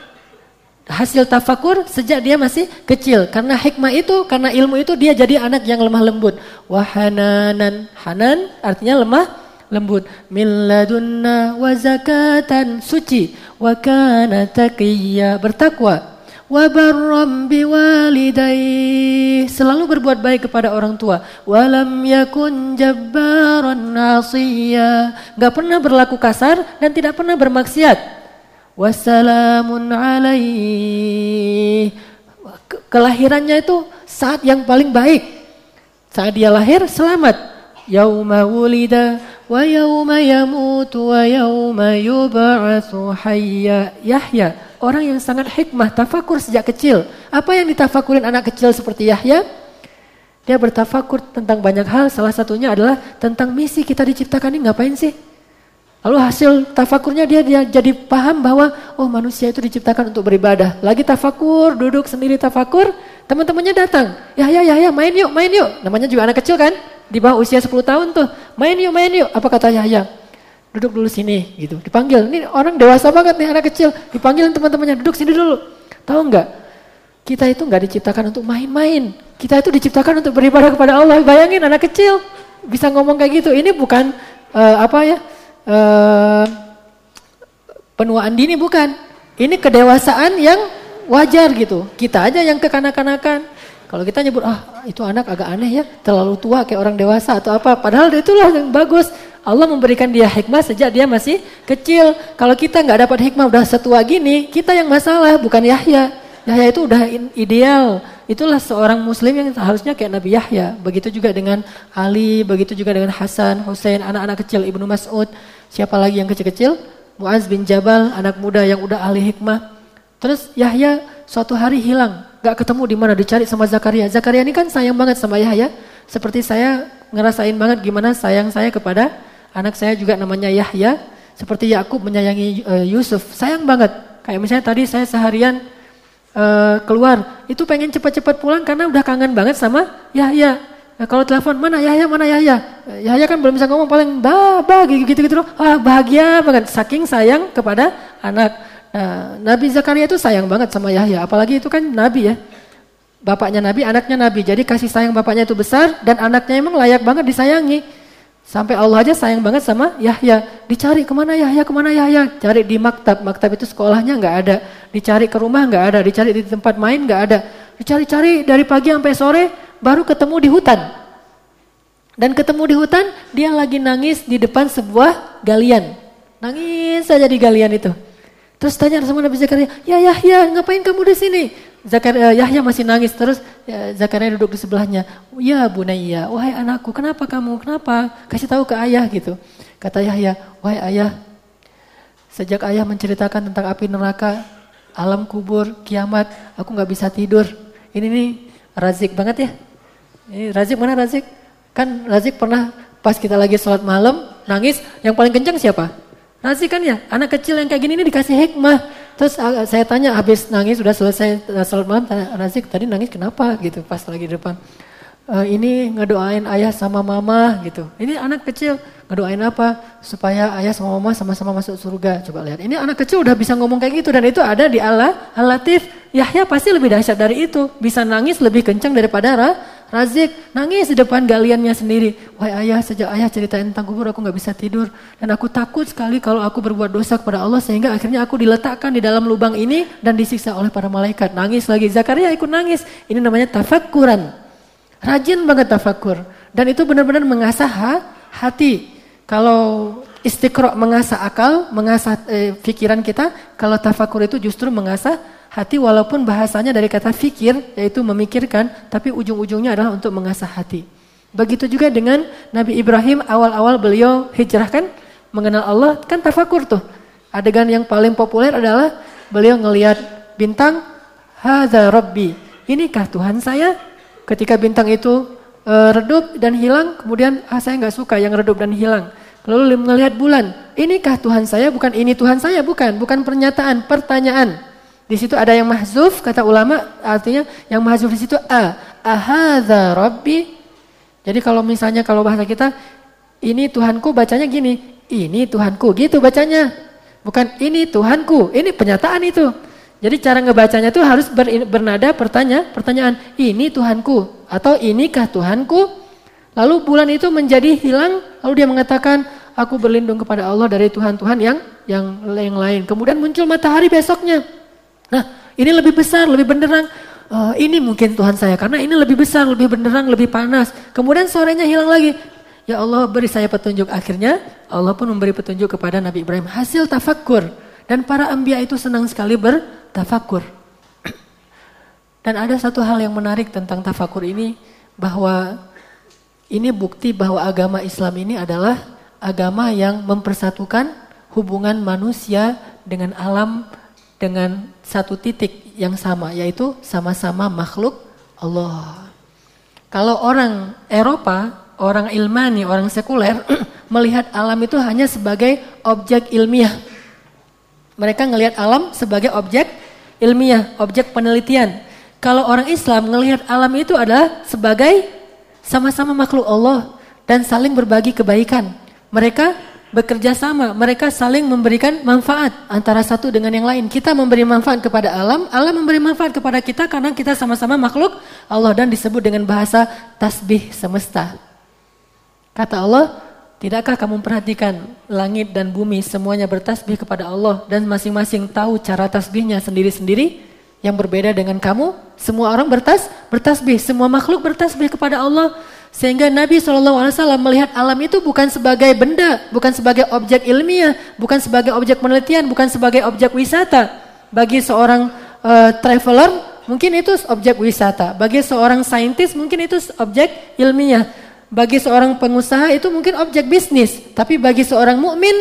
Hasil tafakur sejak dia masih kecil. Karena hikmah itu, karena ilmu itu dia jadi anak yang lemah lembut. Wahananan. Hanan artinya lemah lembut. Min ladunna wa zakatan suci. Wa kana taqiyya bertakwa wabarram biwalidayh selalu berbuat baik kepada orang tua walam yakun jabbaran nasiya enggak pernah berlaku kasar dan tidak pernah bermaksiat wassalamun alaih kelahirannya itu saat yang paling baik saat dia lahir selamat yauma wulida wa yauma yamutu wa yauma yub'atsu hayya Yahya orang yang sangat hikmah, tafakur sejak kecil. Apa yang ditafakurin anak kecil seperti Yahya? Dia bertafakur tentang banyak hal, salah satunya adalah tentang misi kita diciptakan ini ngapain sih? Lalu hasil tafakurnya dia, dia jadi paham bahwa oh manusia itu diciptakan untuk beribadah. Lagi tafakur, duduk sendiri tafakur, teman-temannya datang. Ya ya ya ya main yuk, main yuk. Namanya juga anak kecil kan? Di bawah usia 10 tahun tuh. Main yuk, main yuk. Apa kata Yahya? duduk dulu sini gitu. Dipanggil, ini orang dewasa banget nih anak kecil. Dipanggil teman-temannya, duduk sini dulu. Tahu nggak? Kita itu nggak diciptakan untuk main-main. Kita itu diciptakan untuk beribadah kepada Allah. Bayangin anak kecil bisa ngomong kayak gitu. Ini bukan uh, apa ya? Uh, penuaan dini bukan. Ini kedewasaan yang wajar gitu. Kita aja yang kekanak-kanakan. Kalau kita nyebut, ah itu anak agak aneh ya, terlalu tua kayak orang dewasa atau apa. Padahal itulah yang bagus. Allah memberikan dia hikmah sejak dia masih kecil. Kalau kita nggak dapat hikmah udah setua gini, kita yang masalah bukan Yahya. Yahya itu udah ideal. Itulah seorang muslim yang harusnya kayak Nabi Yahya. Begitu juga dengan Ali, begitu juga dengan Hasan, Hussein, anak-anak kecil, Ibnu Mas'ud. Siapa lagi yang kecil-kecil? Muaz bin Jabal, anak muda yang udah ahli hikmah. Terus Yahya suatu hari hilang, gak ketemu di mana, dicari sama Zakaria. Zakaria ini kan sayang banget sama Yahya. Seperti saya ngerasain banget gimana sayang saya kepada Anak saya juga namanya Yahya, seperti Yakub menyayangi uh, Yusuf. Sayang banget. Kayak misalnya tadi saya seharian uh, keluar, itu pengen cepat-cepat pulang karena udah kangen banget sama Yahya. Nah, kalau telepon mana Yahya, mana Yahya? Yahya kan belum bisa ngomong paling baba gitu-gitu loh. Ah, bahagia banget saking sayang kepada anak. Nah, Nabi Zakaria itu sayang banget sama Yahya, apalagi itu kan nabi ya. Bapaknya nabi, anaknya nabi. Jadi kasih sayang bapaknya itu besar dan anaknya emang layak banget disayangi. Sampai Allah aja sayang banget sama Yahya. Dicari ke mana Yahya, ke mana Yahya. Cari di maktab, maktab itu sekolahnya nggak ada. Dicari ke rumah nggak ada, dicari di tempat main nggak ada. Dicari-cari dari pagi sampai sore, baru ketemu di hutan. Dan ketemu di hutan, dia lagi nangis di depan sebuah galian. Nangis saja di galian itu. Terus tanya sama Nabi Zakaria, ya Yahya ngapain kamu di sini? Zakaria, eh, Yahya masih nangis terus ya, Zakaria duduk di sebelahnya. Ya Bunaya, wahai anakku, kenapa kamu? Kenapa? Kasih tahu ke ayah gitu. Kata Yahya, wahai ayah, sejak ayah menceritakan tentang api neraka, alam kubur, kiamat, aku nggak bisa tidur. Ini nih Razik banget ya. Ini Razik mana Razik? Kan Razik pernah pas kita lagi sholat malam nangis, yang paling kencang siapa? Razik kan ya, anak kecil yang kayak gini ini dikasih hikmah. Terus uh, saya tanya habis nangis sudah selesai uh, salat malam, Razik tadi nangis kenapa gitu pas lagi di depan. Uh, ini ngedoain ayah sama mama gitu. Ini anak kecil ngedoain apa? Supaya ayah sama mama sama-sama masuk surga. Coba lihat. Ini anak kecil udah bisa ngomong kayak gitu dan itu ada di Allah Al-Latif. Yahya pasti lebih dahsyat dari itu. Bisa nangis lebih kencang daripada Razik nangis di depan galiannya sendiri. Wahai ayah, sejak ayah ceritain tentang kubur aku nggak bisa tidur. Dan aku takut sekali kalau aku berbuat dosa kepada Allah sehingga akhirnya aku diletakkan di dalam lubang ini dan disiksa oleh para malaikat. Nangis lagi. Zakaria ikut nangis. Ini namanya tafakuran. Rajin banget tafakur. Dan itu benar-benar mengasah hati. Kalau istiqro mengasah akal, mengasah eh, pikiran kita. Kalau tafakur itu justru mengasah hati walaupun bahasanya dari kata fikir yaitu memikirkan tapi ujung-ujungnya adalah untuk mengasah hati. Begitu juga dengan Nabi Ibrahim awal-awal beliau hijrah kan mengenal Allah kan tafakur tuh. Adegan yang paling populer adalah beliau ngelihat bintang hadza rabbi. Inikah Tuhan saya? Ketika bintang itu e, redup dan hilang, kemudian ah saya nggak suka yang redup dan hilang. Lalu melihat bulan, inikah Tuhan saya? Bukan ini Tuhan saya, bukan, bukan pernyataan, pertanyaan. Di situ ada yang mahzuf, kata ulama, artinya yang mahzuf di situ a. Ahadza rabbi. Jadi kalau misalnya kalau bahasa kita, ini Tuhanku bacanya gini, ini Tuhanku, gitu bacanya. Bukan ini Tuhanku, ini penyataan itu. Jadi cara ngebacanya itu harus ber, bernada pertanya, pertanyaan, ini Tuhanku atau inikah Tuhanku? Lalu bulan itu menjadi hilang, lalu dia mengatakan, aku berlindung kepada Allah dari Tuhan-Tuhan yang yang yang lain. Kemudian muncul matahari besoknya. Nah, ini lebih besar, lebih benderang. Uh, ini mungkin Tuhan saya karena ini lebih besar, lebih benderang, lebih panas. Kemudian sorenya hilang lagi. Ya Allah beri saya petunjuk. Akhirnya Allah pun memberi petunjuk kepada Nabi Ibrahim. Hasil tafakur. Dan para ambia itu senang sekali bertafakur. Dan ada satu hal yang menarik tentang tafakur ini. Bahwa ini bukti bahwa agama Islam ini adalah agama yang mempersatukan hubungan manusia dengan alam dengan satu titik yang sama yaitu sama-sama makhluk Allah. Kalau orang Eropa, orang ilmani, orang sekuler melihat alam itu hanya sebagai objek ilmiah. Mereka melihat alam sebagai objek ilmiah, objek penelitian. Kalau orang Islam melihat alam itu adalah sebagai sama-sama makhluk Allah dan saling berbagi kebaikan. Mereka bekerja sama, mereka saling memberikan manfaat antara satu dengan yang lain. Kita memberi manfaat kepada alam, alam memberi manfaat kepada kita karena kita sama-sama makhluk Allah dan disebut dengan bahasa tasbih semesta. Kata Allah, tidakkah kamu perhatikan langit dan bumi semuanya bertasbih kepada Allah dan masing-masing tahu cara tasbihnya sendiri-sendiri yang berbeda dengan kamu? Semua orang bertas bertasbih, semua makhluk bertasbih kepada Allah. Sehingga Nabi SAW melihat alam itu bukan sebagai benda, bukan sebagai objek ilmiah, bukan sebagai objek penelitian, bukan sebagai objek wisata. Bagi seorang uh, traveler mungkin itu objek wisata, bagi seorang saintis mungkin itu objek ilmiah, bagi seorang pengusaha itu mungkin objek bisnis, tapi bagi seorang mukmin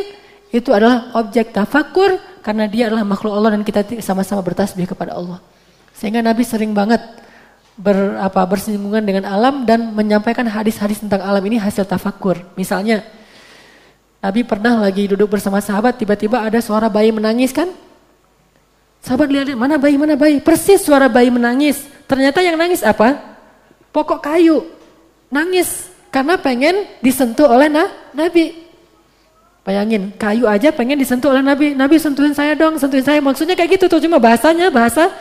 itu adalah objek tafakur karena dia adalah makhluk Allah dan kita sama-sama bertasbih kepada Allah. Sehingga Nabi sering banget ber, apa, bersinggungan dengan alam dan menyampaikan hadis-hadis tentang alam ini hasil tafakur. Misalnya, Nabi pernah lagi duduk bersama sahabat, tiba-tiba ada suara bayi menangis kan? Sahabat lihat, mana bayi, mana bayi? Persis suara bayi menangis. Ternyata yang nangis apa? Pokok kayu. Nangis karena pengen disentuh oleh nah, Nabi. Bayangin, kayu aja pengen disentuh oleh Nabi. Nabi sentuhin saya dong, sentuhin saya. Maksudnya kayak gitu tuh, cuma bahasanya bahasa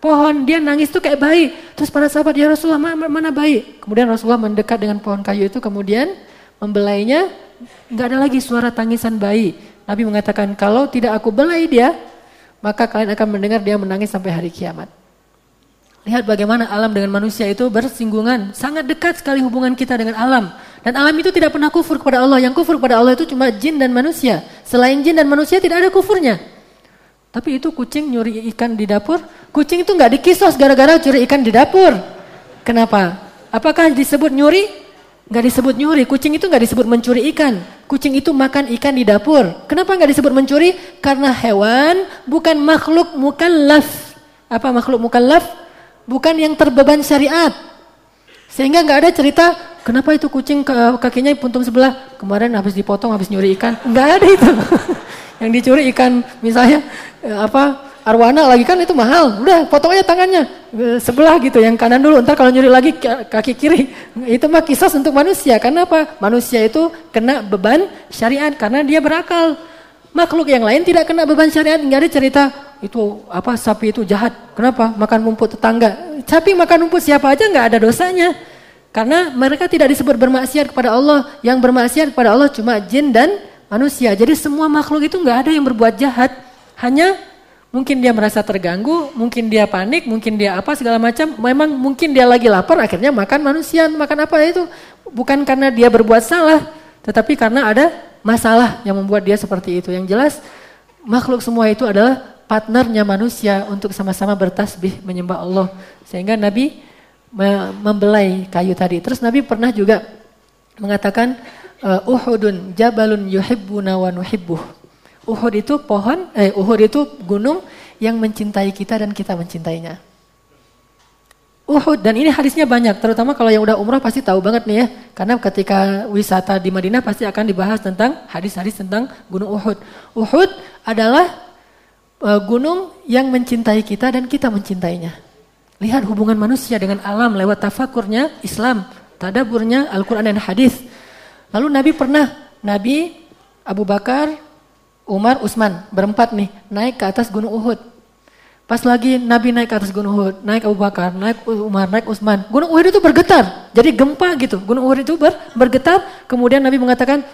pohon, dia nangis tuh kayak bayi. Terus para sahabat, ya Rasulullah mana, bayi? Kemudian Rasulullah mendekat dengan pohon kayu itu, kemudian membelainya, nggak ada lagi suara tangisan bayi. Nabi mengatakan, kalau tidak aku belai dia, maka kalian akan mendengar dia menangis sampai hari kiamat. Lihat bagaimana alam dengan manusia itu bersinggungan. Sangat dekat sekali hubungan kita dengan alam. Dan alam itu tidak pernah kufur kepada Allah. Yang kufur kepada Allah itu cuma jin dan manusia. Selain jin dan manusia tidak ada kufurnya. Tapi itu kucing nyuri ikan di dapur, kucing itu nggak dikisos gara-gara curi ikan di dapur. Kenapa? Apakah disebut nyuri? Nggak disebut nyuri, kucing itu nggak disebut mencuri ikan. Kucing itu makan ikan di dapur. Kenapa nggak disebut mencuri? Karena hewan bukan makhluk mukallaf. Apa makhluk mukallaf? Bukan yang terbeban syariat. Sehingga nggak ada cerita kenapa itu kucing kakinya puntung sebelah kemarin habis dipotong habis nyuri ikan. Nggak ada itu. yang dicuri ikan misalnya eh, apa arwana lagi kan itu mahal. Udah potong aja tangannya e, sebelah gitu, yang kanan dulu. Ntar kalau nyuri lagi kaki kiri. Itu mah kisah untuk manusia. Karena apa? Manusia itu kena beban syariat karena dia berakal. Makhluk yang lain tidak kena beban syariat. Enggak ada cerita itu apa sapi itu jahat. Kenapa? Makan rumput tetangga. Sapi makan rumput siapa aja nggak ada dosanya. Karena mereka tidak disebut bermaksiat kepada Allah. Yang bermaksiat kepada Allah cuma jin dan manusia. Jadi semua makhluk itu nggak ada yang berbuat jahat. Hanya mungkin dia merasa terganggu, mungkin dia panik, mungkin dia apa segala macam. Memang mungkin dia lagi lapar akhirnya makan manusia. Makan apa itu? Bukan karena dia berbuat salah, tetapi karena ada masalah yang membuat dia seperti itu. Yang jelas makhluk semua itu adalah partnernya manusia untuk sama-sama bertasbih menyembah Allah. Sehingga Nabi membelai kayu tadi. Terus Nabi pernah juga mengatakan uh, Uhudun jabalun yuhibbuna wa nuhibbuh. Uhud itu pohon, eh Uhud itu gunung yang mencintai kita dan kita mencintainya. Uhud dan ini hadisnya banyak, terutama kalau yang udah umrah pasti tahu banget nih ya. Karena ketika wisata di Madinah pasti akan dibahas tentang hadis-hadis tentang Gunung Uhud. Uhud adalah uh, gunung yang mencintai kita dan kita mencintainya. Lihat hubungan manusia dengan alam lewat tafakurnya Islam, tadaburnya Al-Quran dan hadis. Lalu Nabi pernah, Nabi Abu Bakar, Umar, Utsman berempat nih naik ke atas gunung Uhud. Pas lagi Nabi naik ke atas gunung Uhud, naik Abu Bakar, naik Umar, naik Utsman. Gunung Uhud itu bergetar, jadi gempa gitu. Gunung Uhud itu ber, bergetar, kemudian Nabi mengatakan,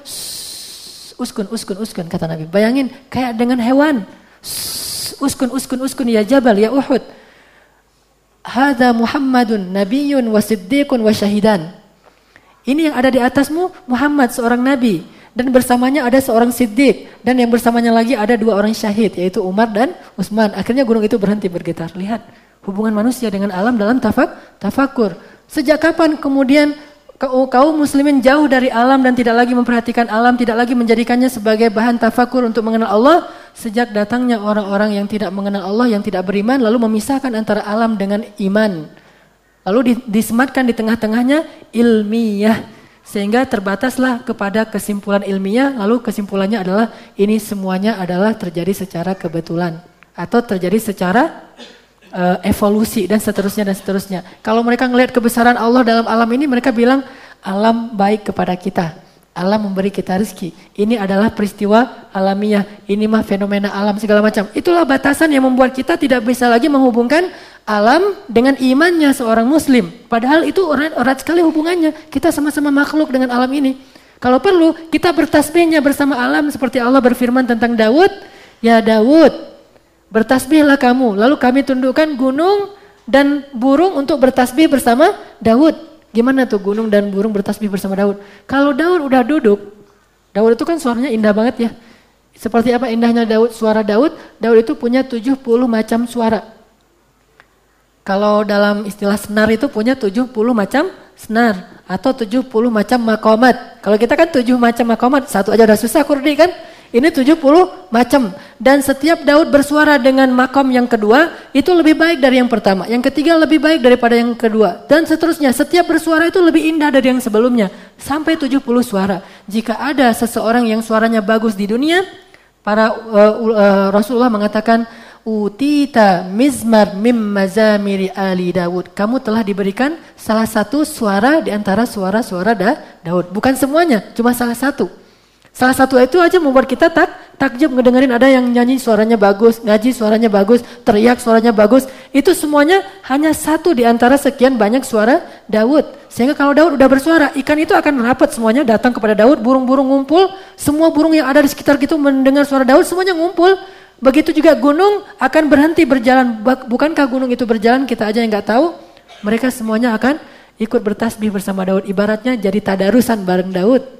uskun, uskun, uskun, kata Nabi. Bayangin, kayak dengan hewan. Uskun, uskun, uskun, ya Jabal, ya Uhud. Hada Muhammadun, Nabiun, wa Siddiqun, wa Syahidan. Ini yang ada di atasmu Muhammad seorang nabi dan bersamanya ada seorang siddiq dan yang bersamanya lagi ada dua orang syahid yaitu Umar dan Utsman. Akhirnya gunung itu berhenti bergetar. Lihat hubungan manusia dengan alam dalam tafak tafakur. Sejak kapan kemudian kaum muslimin jauh dari alam dan tidak lagi memperhatikan alam, tidak lagi menjadikannya sebagai bahan tafakur untuk mengenal Allah sejak datangnya orang-orang yang tidak mengenal Allah, yang tidak beriman lalu memisahkan antara alam dengan iman. Lalu disematkan di tengah-tengahnya ilmiah. Sehingga terbataslah kepada kesimpulan ilmiah, lalu kesimpulannya adalah ini semuanya adalah terjadi secara kebetulan. Atau terjadi secara uh, evolusi dan seterusnya dan seterusnya. Kalau mereka melihat kebesaran Allah dalam alam ini, mereka bilang alam baik kepada kita. Alam memberi kita rezeki. Ini adalah peristiwa alamiah. Ini mah fenomena alam segala macam. Itulah batasan yang membuat kita tidak bisa lagi menghubungkan alam dengan imannya seorang muslim. Padahal itu erat, sekali hubungannya. Kita sama-sama makhluk dengan alam ini. Kalau perlu kita bertasbihnya bersama alam seperti Allah berfirman tentang Daud. Ya Daud, bertasbihlah kamu. Lalu kami tundukkan gunung dan burung untuk bertasbih bersama Daud. Gimana tuh gunung dan burung bertasbih bersama Daud? Kalau Daud udah duduk, Daud itu kan suaranya indah banget ya. Seperti apa indahnya Daud, suara Daud? Daud itu punya 70 macam suara. Kalau dalam istilah senar itu punya 70 macam senar atau 70 macam makomat. Kalau kita kan 7 macam makomat, satu aja udah susah kurdi kan? Ini 70 macam. Dan setiap Daud bersuara dengan makom yang kedua, itu lebih baik dari yang pertama. Yang ketiga lebih baik daripada yang kedua. Dan seterusnya, setiap bersuara itu lebih indah dari yang sebelumnya. Sampai 70 suara. Jika ada seseorang yang suaranya bagus di dunia, para uh, uh, Rasulullah mengatakan, Utita mizmar mim mazamiri ali Daud. Kamu telah diberikan salah satu suara di antara suara-suara da Daud. Bukan semuanya, cuma salah satu. Salah satu itu aja membuat kita tak takjub ngedengerin ada yang nyanyi suaranya bagus, ngaji suaranya bagus, teriak suaranya bagus. Itu semuanya hanya satu di antara sekian banyak suara Daud. Sehingga kalau Daud udah bersuara, ikan itu akan rapat semuanya datang kepada Daud, burung-burung ngumpul, semua burung yang ada di sekitar gitu mendengar suara Daud semuanya ngumpul. Begitu juga gunung akan berhenti berjalan. Bukankah gunung itu berjalan kita aja yang nggak tahu? Mereka semuanya akan ikut bertasbih bersama Daud. Ibaratnya jadi tadarusan bareng Daud.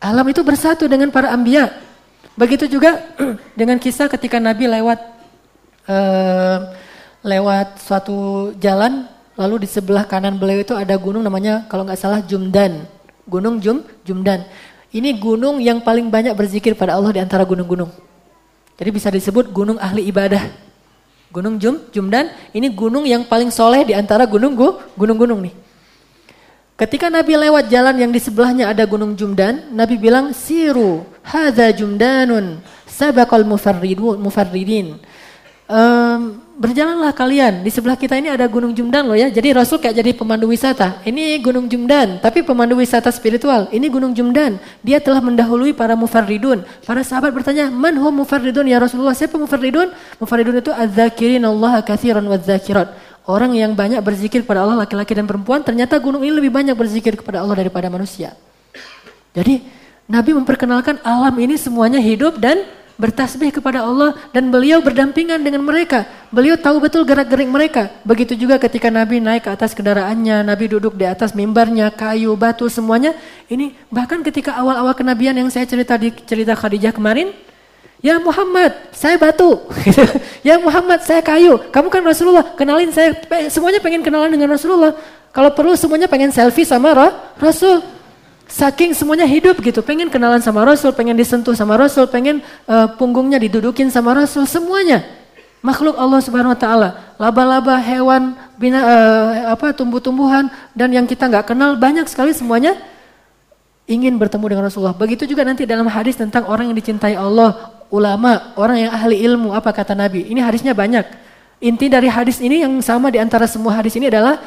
Alam itu bersatu dengan para ambia. Begitu juga dengan kisah ketika Nabi lewat uh, lewat suatu jalan, lalu di sebelah kanan beliau itu ada gunung namanya kalau nggak salah Jumdan. Gunung Jum Jumdan. Ini gunung yang paling banyak berzikir pada Allah di antara gunung-gunung. Jadi bisa disebut gunung ahli ibadah. Gunung Jum Jumdan ini gunung yang paling soleh di antara gunung gunung-gunung nih. Ketika Nabi lewat jalan yang di sebelahnya ada gunung Jumdan, Nabi bilang, Siru, hadha Jumdanun, sabakal mufarridin. ehm, berjalanlah kalian. Di sebelah kita ini ada Gunung Jumdan loh ya. Jadi Rasul kayak jadi pemandu wisata. Ini Gunung Jumdan, tapi pemandu wisata spiritual. Ini Gunung Jumdan. Dia telah mendahului para mufarridun. Para sahabat bertanya, "Man hum mufarridun ya Rasulullah?" Siapa mufarridun? Mufarridun itu adz-dzakirin Allah katsiran wadz-dzakirat. Orang yang banyak berzikir kepada Allah laki-laki dan perempuan, ternyata gunung ini lebih banyak berzikir kepada Allah daripada manusia. Jadi Nabi memperkenalkan alam ini semuanya hidup dan bertasbih kepada Allah dan beliau berdampingan dengan mereka. Beliau tahu betul gerak-gerik mereka. Begitu juga ketika Nabi naik ke atas kendaraannya, Nabi duduk di atas mimbarnya, kayu, batu, semuanya. Ini bahkan ketika awal-awal kenabian yang saya cerita di cerita Khadijah kemarin, Ya Muhammad, saya batu. ya Muhammad, saya kayu. Kamu kan Rasulullah, kenalin saya. Semuanya pengen kenalan dengan Rasulullah. Kalau perlu semuanya pengen selfie sama Rasul. Saking semuanya hidup gitu, pengen kenalan sama Rasul, pengen disentuh sama Rasul, pengen uh, punggungnya didudukin sama Rasul, semuanya. Makhluk Allah Subhanahu wa taala, laba-laba, hewan, bina, uh, apa tumbuh-tumbuhan dan yang kita nggak kenal banyak sekali semuanya ingin bertemu dengan Rasulullah. Begitu juga nanti dalam hadis tentang orang yang dicintai Allah, ulama, orang yang ahli ilmu, apa kata Nabi? Ini hadisnya banyak. Inti dari hadis ini yang sama di antara semua hadis ini adalah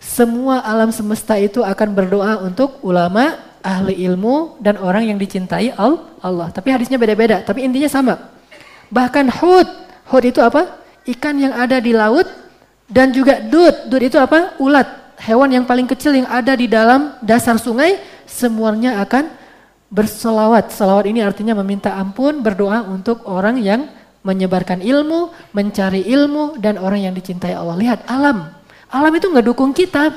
semua alam semesta itu akan berdoa untuk ulama, ahli ilmu, dan orang yang dicintai Allah. Tapi hadisnya beda-beda, tapi intinya sama. Bahkan hud, hud itu apa? Ikan yang ada di laut, dan juga dud, dud itu apa? Ulat, hewan yang paling kecil yang ada di dalam dasar sungai, semuanya akan bersolawat. Solawat ini artinya meminta ampun, berdoa untuk orang yang menyebarkan ilmu, mencari ilmu, dan orang yang dicintai Allah. Lihat alam, Alam itu nggak dukung kita.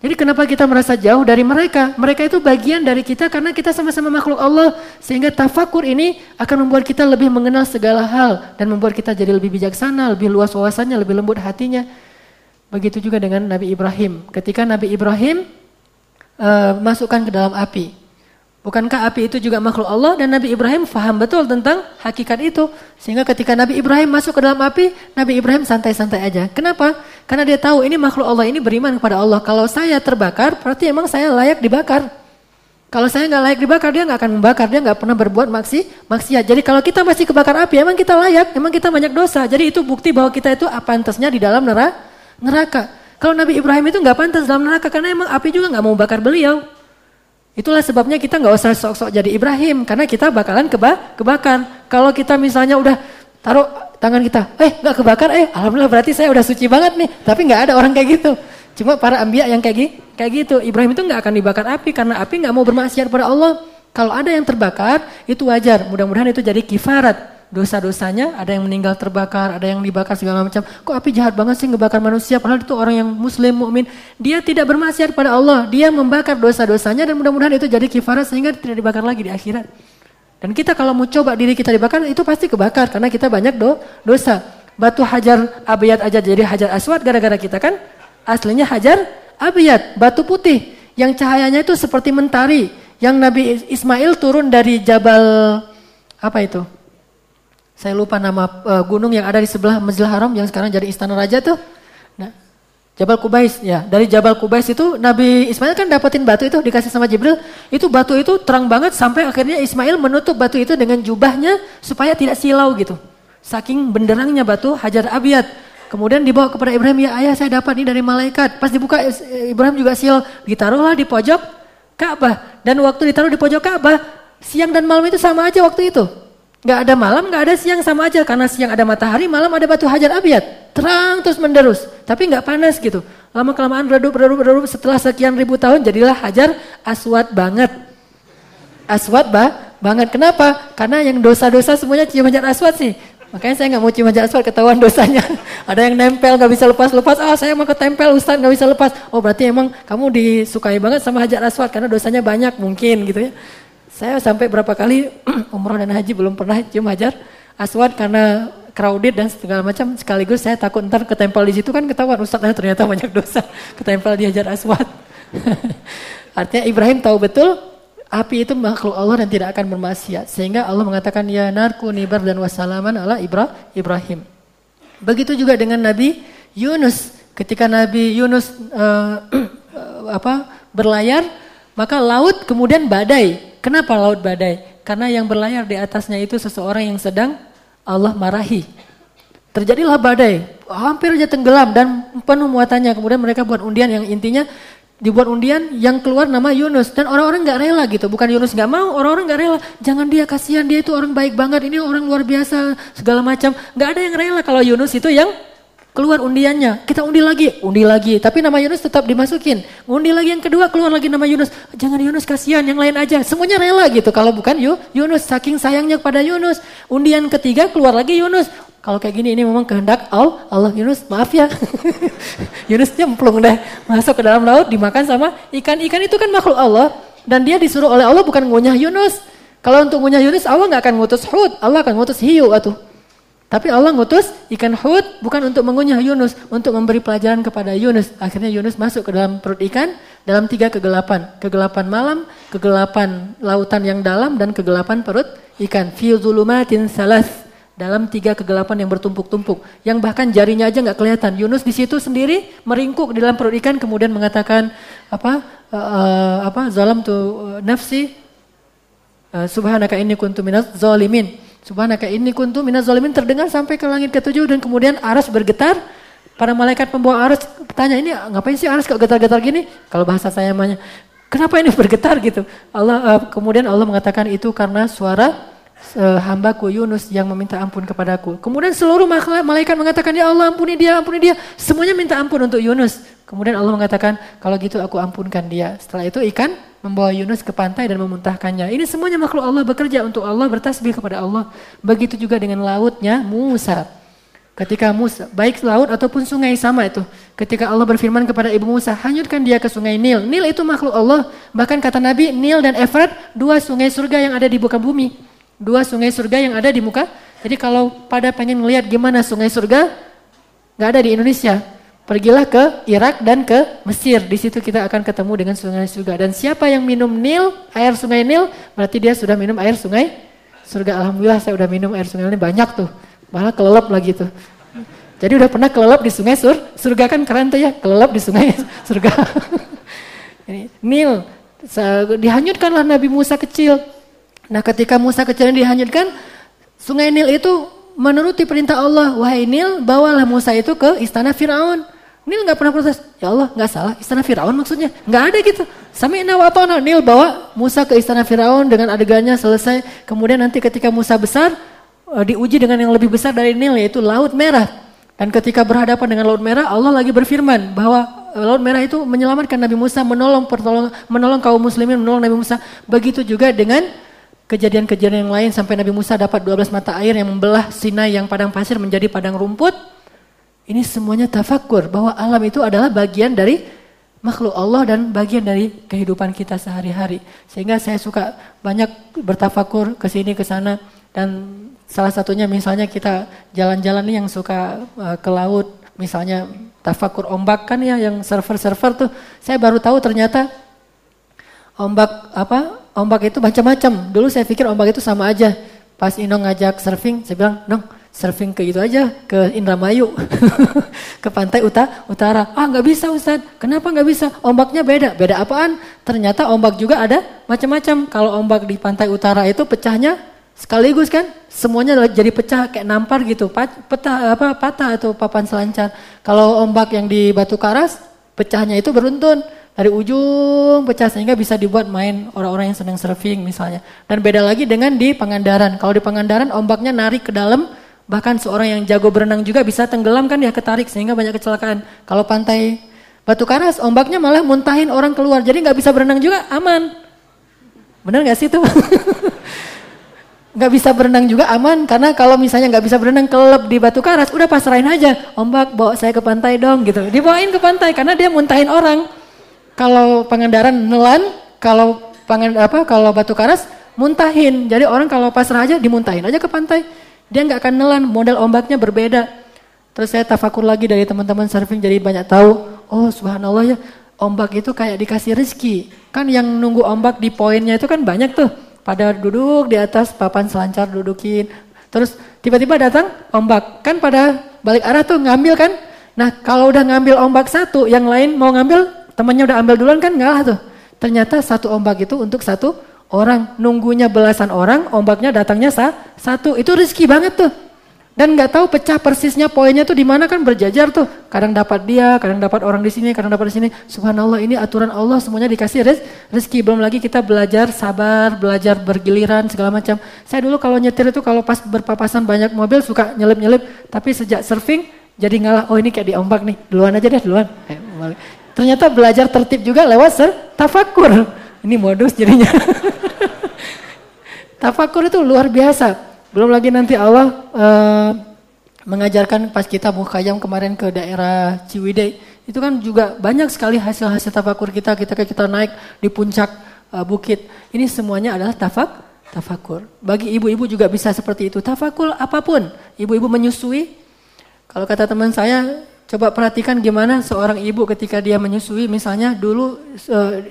Jadi kenapa kita merasa jauh dari mereka? Mereka itu bagian dari kita karena kita sama-sama makhluk Allah. Sehingga tafakur ini akan membuat kita lebih mengenal segala hal. Dan membuat kita jadi lebih bijaksana, lebih luas wawasannya, lebih lembut hatinya. Begitu juga dengan Nabi Ibrahim. Ketika Nabi Ibrahim uh, masukkan ke dalam api. Bukankah api itu juga makhluk Allah dan Nabi Ibrahim faham betul tentang hakikat itu. Sehingga ketika Nabi Ibrahim masuk ke dalam api, Nabi Ibrahim santai-santai aja. Kenapa? Karena dia tahu ini makhluk Allah ini beriman kepada Allah. Kalau saya terbakar, berarti emang saya layak dibakar. Kalau saya nggak layak dibakar, dia nggak akan membakar. Dia nggak pernah berbuat maksi, maksiat. Jadi kalau kita masih kebakar api, emang kita layak, emang kita banyak dosa. Jadi itu bukti bahwa kita itu pantasnya di dalam neraka. Kalau Nabi Ibrahim itu nggak pantas dalam neraka karena emang api juga nggak mau bakar beliau. Itulah sebabnya kita nggak usah sok-sok jadi Ibrahim karena kita bakalan keba kebakar. Kalau kita misalnya udah taruh tangan kita, eh nggak kebakar, eh alhamdulillah berarti saya udah suci banget nih. Tapi nggak ada orang kayak gitu. Cuma para ambia yang kayak, kayak gitu. Ibrahim itu nggak akan dibakar api karena api nggak mau bermaksiat pada Allah. Kalau ada yang terbakar itu wajar. Mudah-mudahan itu jadi kifarat dosa-dosanya, ada yang meninggal terbakar, ada yang dibakar segala macam. Kok api jahat banget sih ngebakar manusia padahal itu orang yang muslim mukmin. Dia tidak bermaksiat pada Allah, dia membakar dosa-dosanya dan mudah-mudahan itu jadi kifarat sehingga tidak dibakar lagi di akhirat. Dan kita kalau mau coba diri kita dibakar itu pasti kebakar karena kita banyak do dosa. Batu hajar abiyat aja jadi hajar aswad gara-gara kita kan aslinya hajar abiyat, batu putih yang cahayanya itu seperti mentari. Yang Nabi Ismail turun dari Jabal apa itu? Saya lupa nama uh, gunung yang ada di sebelah Masjidil Haram yang sekarang jadi istana raja tuh. Nah, Jabal Kubais ya. Dari Jabal Kubais itu Nabi Ismail kan dapetin batu itu dikasih sama Jibril. Itu batu itu terang banget sampai akhirnya Ismail menutup batu itu dengan jubahnya supaya tidak silau gitu. Saking benderangnya batu Hajar Abiyat. Kemudian dibawa kepada Ibrahim, ya ayah saya dapat ini dari malaikat. Pas dibuka Ibrahim juga sial, ditaruhlah di pojok Ka'bah. Dan waktu ditaruh di pojok Ka'bah, siang dan malam itu sama aja waktu itu. Gak ada malam, gak ada siang sama aja. Karena siang ada matahari, malam ada batu hajar abiat. Terang terus menderus. Tapi gak panas gitu. Lama kelamaan redup, redup, redup. Setelah sekian ribu tahun jadilah hajar aswad banget. Aswad bah, banget. Kenapa? Karena yang dosa-dosa semuanya cium hajar aswad sih. Makanya saya nggak mau cium hajar aswad ketahuan dosanya. ada yang nempel nggak bisa lepas-lepas. Ah saya mau ketempel Ustaz nggak bisa lepas. Oh berarti emang kamu disukai banget sama hajar aswad karena dosanya banyak mungkin gitu ya. Saya sampai berapa kali umroh dan haji belum pernah cium hajar aswad karena crowded dan segala macam sekaligus saya takut ntar ketempel di situ kan ketahuan Ustaz ternyata banyak dosa ketempel di hajar aswad. Artinya Ibrahim tahu betul api itu makhluk Allah dan tidak akan bermaksiat sehingga Allah mengatakan ya narku nibar dan wasalaman ala Ibrahim. Begitu juga dengan Nabi Yunus ketika Nabi Yunus uh, apa berlayar maka laut kemudian badai Kenapa laut badai? Karena yang berlayar di atasnya itu seseorang yang sedang Allah marahi. Terjadilah badai, hampir aja tenggelam dan penuh muatannya. Kemudian mereka buat undian yang intinya dibuat undian yang keluar nama Yunus dan orang-orang nggak rela gitu bukan Yunus nggak mau orang-orang nggak rela jangan dia kasihan dia itu orang baik banget ini orang luar biasa segala macam nggak ada yang rela kalau Yunus itu yang keluar undiannya. Kita undi lagi undi lagi. Tapi nama Yunus tetap dimasukin. Undi lagi yang kedua keluar lagi nama Yunus. Jangan Yunus kasihan yang lain aja. Semuanya rela gitu. Kalau bukan Yunus saking sayangnya pada Yunus. Undian ketiga keluar lagi Yunus. Kalau kayak gini ini memang kehendak Allah, Allah Yunus. Maaf ya. Yunus nyemplung deh. Masuk ke dalam laut dimakan sama ikan. Ikan itu kan makhluk Allah. Dan dia disuruh oleh Allah bukan ngunyah Yunus. Kalau untuk ngunyah Yunus Allah nggak akan ngutus Hud, Allah akan ngutus hiu atau tapi Allah ngutus ikan Hud bukan untuk mengunyah Yunus, untuk memberi pelajaran kepada Yunus. Akhirnya Yunus masuk ke dalam perut ikan dalam tiga kegelapan. Kegelapan malam, kegelapan lautan yang dalam, dan kegelapan perut ikan. Fi zulumatin salas dalam tiga kegelapan yang bertumpuk-tumpuk, yang bahkan jarinya aja nggak kelihatan. Yunus di situ sendiri meringkuk di dalam perut ikan, kemudian mengatakan apa uh, uh, apa zalam tu uh, nafsi uh, subhanaka inni kuntu minaz zalimin. Subhanaka inni kuntu minaz zalimin terdengar sampai ke langit ketujuh dan kemudian aras bergetar. Para malaikat pembawa aras tanya ini ngapain sih aras kok getar-getar gini? Kalau bahasa saya namanya, kenapa ini bergetar gitu? Allah uh, kemudian Allah mengatakan itu karena suara hambaku Yunus yang meminta ampun kepadaku. Kemudian seluruh malaikat mengatakan, ya Allah ampuni dia, ampuni dia. Semuanya minta ampun untuk Yunus. Kemudian Allah mengatakan, kalau gitu aku ampunkan dia. Setelah itu ikan membawa Yunus ke pantai dan memuntahkannya. Ini semuanya makhluk Allah bekerja untuk Allah, bertasbih kepada Allah. Begitu juga dengan lautnya Musa. Ketika Musa, baik laut ataupun sungai sama itu. Ketika Allah berfirman kepada Ibu Musa, hanyutkan dia ke sungai Nil. Nil itu makhluk Allah. Bahkan kata Nabi, Nil dan Efrat, dua sungai surga yang ada di buka bumi. Dua sungai surga yang ada di muka. Jadi kalau pada pengen melihat gimana sungai surga, nggak ada di Indonesia. Pergilah ke Irak dan ke Mesir. Di situ kita akan ketemu dengan sungai surga. Dan siapa yang minum Nil, air sungai Nil, berarti dia sudah minum air sungai surga. Alhamdulillah saya udah minum air sungai ini banyak tuh. Malah kelelep lagi tuh. Jadi udah pernah kelelep di sungai sur, surga kan keren tuh ya, kelelep di sungai surga. Nil, dihanyutkanlah Nabi Musa kecil Nah ketika Musa kecil dihanyutkan, sungai Nil itu menuruti perintah Allah. Wahai Nil, bawalah Musa itu ke istana Fir'aun. Nil nggak pernah protes. Ya Allah, nggak salah. Istana Firaun maksudnya. Nggak ada gitu. Sami wa Nil bawa Musa ke istana Firaun dengan adegannya selesai. Kemudian nanti ketika Musa besar, eh, diuji dengan yang lebih besar dari Nil yaitu Laut Merah. Dan ketika berhadapan dengan Laut Merah, Allah lagi berfirman bahwa eh, Laut Merah itu menyelamatkan Nabi Musa, menolong pertolong, menolong kaum muslimin, menolong Nabi Musa. Begitu juga dengan kejadian-kejadian yang lain sampai Nabi Musa dapat 12 mata air yang membelah Sinai yang padang pasir menjadi padang rumput. Ini semuanya tafakur bahwa alam itu adalah bagian dari makhluk Allah dan bagian dari kehidupan kita sehari-hari. Sehingga saya suka banyak bertafakur ke sini ke sana dan salah satunya misalnya kita jalan-jalan yang suka uh, ke laut, misalnya tafakur ombak kan ya yang server-server tuh. Saya baru tahu ternyata ombak apa ombak itu macam-macam. Dulu saya pikir ombak itu sama aja. Pas Ino ngajak surfing, saya bilang, Nong, surfing ke itu aja, ke Indramayu, ke pantai uta, utara. Ah nggak bisa Ustaz, kenapa nggak bisa? Ombaknya beda, beda apaan? Ternyata ombak juga ada macam-macam. Kalau ombak di pantai utara itu pecahnya sekaligus kan, semuanya jadi pecah kayak nampar gitu, patah apa patah atau papan selancar. Kalau ombak yang di Batu Karas, pecahnya itu beruntun dari ujung pecah sehingga bisa dibuat main orang-orang yang senang surfing misalnya. Dan beda lagi dengan di Pangandaran. Kalau di Pangandaran ombaknya narik ke dalam, bahkan seorang yang jago berenang juga bisa tenggelam kan ya ketarik sehingga banyak kecelakaan. Kalau pantai Batu Karas ombaknya malah muntahin orang keluar, jadi nggak bisa berenang juga aman. Benar nggak sih itu? nggak bisa berenang juga aman karena kalau misalnya nggak bisa berenang kelep di Batu Karas, udah pasrahin aja ombak bawa saya ke pantai dong gitu. Dibawain ke pantai karena dia muntahin orang. Kalau Pangandaran nelan, kalau pangan apa kalau Batu Karas muntahin. Jadi orang kalau pasrah aja dimuntahin aja ke pantai. Dia nggak akan nelan, model ombaknya berbeda. Terus saya tafakur lagi dari teman-teman surfing jadi banyak tahu. Oh subhanallah ya, ombak itu kayak dikasih rezeki. Kan yang nunggu ombak di poinnya itu kan banyak tuh. Pada duduk di atas papan selancar dudukin. Terus tiba-tiba datang ombak. Kan pada balik arah tuh ngambil kan. Nah kalau udah ngambil ombak satu, yang lain mau ngambil temannya udah ambil duluan kan ngalah tuh. Ternyata satu ombak itu untuk satu orang. Nunggunya belasan orang, ombaknya datangnya sah, satu. Itu rezeki banget tuh. Dan nggak tahu pecah persisnya poinnya tuh di mana kan berjajar tuh. Kadang dapat dia, kadang dapat orang di sini, kadang dapat di sini. Subhanallah ini aturan Allah semuanya dikasih rez rezeki. Belum lagi kita belajar sabar, belajar bergiliran segala macam. Saya dulu kalau nyetir itu kalau pas berpapasan banyak mobil suka nyelip-nyelip. Tapi sejak surfing jadi ngalah. Oh ini kayak di ombak nih. Duluan aja deh duluan. Ternyata belajar tertib juga lewat ser tafakur. Ini modus jadinya. tafakur itu luar biasa. Belum lagi nanti Allah uh, mengajarkan pas kita mukhayam kemarin ke daerah Ciwidey. Itu kan juga banyak sekali hasil-hasil tafakur kita ketika kita naik di puncak uh, bukit. Ini semuanya adalah tafak, tafakur. Bagi ibu-ibu juga bisa seperti itu. Tafakur apa pun. Ibu-ibu menyusui. Kalau kata teman saya, coba perhatikan gimana seorang ibu ketika dia menyusui. Misalnya dulu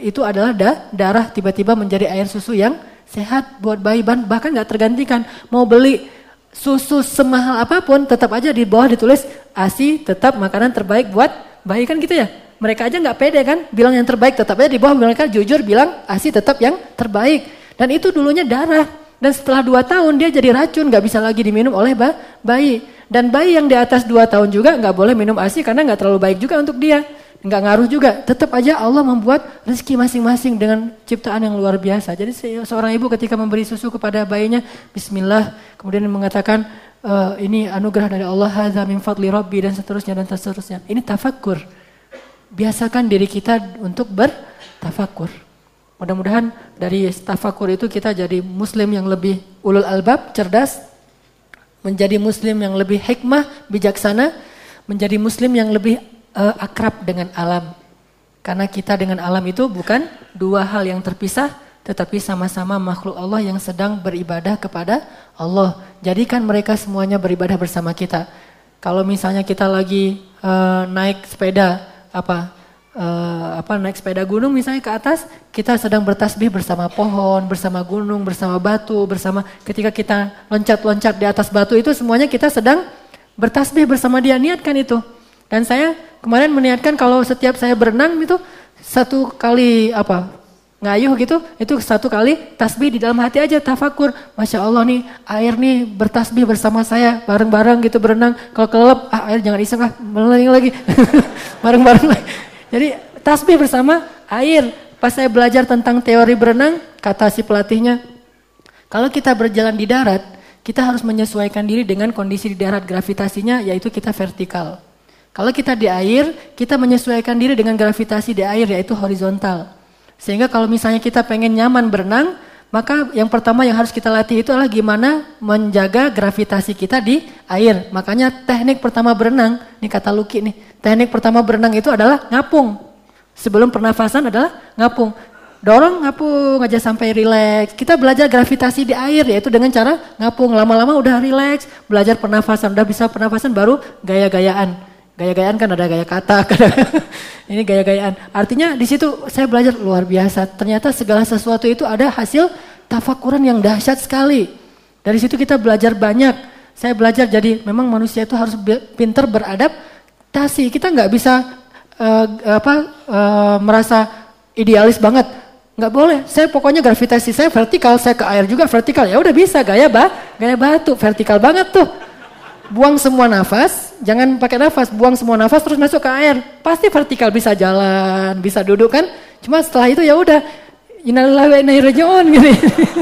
itu adalah da, darah tiba-tiba menjadi air susu yang sehat buat bayi bahkan nggak tergantikan. Mau beli susu semahal apa pun tetap aja di bawah ditulis asi tetap makanan terbaik buat bayi. Kan gitu ya? Mereka aja nggak pede kan? Bilang yang terbaik tetap aja di bawah. Mereka jujur bilang asi tetap yang terbaik. Dan itu dulunya darah dan setelah dua tahun dia jadi racun nggak bisa lagi diminum oleh bayi dan bayi yang di atas dua tahun juga nggak boleh minum asi karena nggak terlalu baik juga untuk dia nggak ngaruh juga. Tetap aja Allah membuat rezeki masing-masing dengan ciptaan yang luar biasa. Jadi seorang ibu ketika memberi susu kepada bayinya, Bismillah, kemudian mengatakan e, ini anugerah dari Allah, hadza min fadli Rabbi dan seterusnya dan seterusnya. Ini tafakur. Biasakan diri kita untuk bertafakur. Mudah-mudahan dari tafakur itu kita jadi muslim yang lebih ulul albab, cerdas, menjadi muslim yang lebih hikmah, bijaksana, menjadi muslim yang lebih uh, akrab dengan alam. Karena kita dengan alam itu bukan dua hal yang terpisah, tetapi sama-sama makhluk Allah yang sedang beribadah kepada Allah. Jadikan mereka semuanya beribadah bersama kita. Kalau misalnya kita lagi uh, naik sepeda, apa uh, apa naik sepeda gunung misalnya ke atas, kita sedang bertasbih bersama pohon, bersama gunung, bersama batu, bersama ketika kita loncat-loncat di atas batu itu semuanya kita sedang bertasbih bersama dia. Niatkan itu. Dan saya kemarin meniatkan kalau setiap saya berenang itu satu kali apa ngayuh gitu, itu satu kali tasbih di dalam hati aja tafakur. Masya Allah nih air nih bertasbih bersama saya bareng-bareng gitu berenang. Kalau kelelep, ah air jangan iseng ah, lagi. bareng-bareng lagi. Jadi tasbih bersama air. Pas saya belajar tentang teori berenang, kata si pelatihnya, kalau kita berjalan di darat, kita harus menyesuaikan diri dengan kondisi di darat gravitasinya yaitu kita vertikal. Kalau kita di air, kita menyesuaikan diri dengan gravitasi di air yaitu horizontal. Sehingga kalau misalnya kita pengen nyaman berenang, maka yang pertama yang harus kita latih itu adalah gimana menjaga gravitasi kita di air. Makanya teknik pertama berenang, nih kata Luki nih, teknik pertama berenang itu adalah ngapung. Sebelum pernafasan adalah ngapung. Dorong ngapung aja sampai rileks. Kita belajar gravitasi di air yaitu dengan cara ngapung. Lama-lama udah rileks, belajar pernafasan, udah bisa pernafasan baru gaya-gayaan. Gaya-gayaan kan ada gaya kata, ini gaya-gayaan. Artinya di situ saya belajar luar biasa. Ternyata segala sesuatu itu ada hasil tafakuran yang dahsyat sekali. Dari situ kita belajar banyak. Saya belajar jadi memang manusia itu harus pinter beradaptasi. Kita nggak bisa uh, apa uh, merasa idealis banget. Nggak boleh. Saya pokoknya gravitasi saya vertikal, saya ke air juga vertikal. Ya udah bisa gaya bah, gaya batu vertikal banget tuh buang semua nafas, jangan pakai nafas, buang semua nafas terus masuk ke air. Pasti vertikal bisa jalan, bisa duduk kan. Cuma setelah itu ya udah innalillahi wa gitu.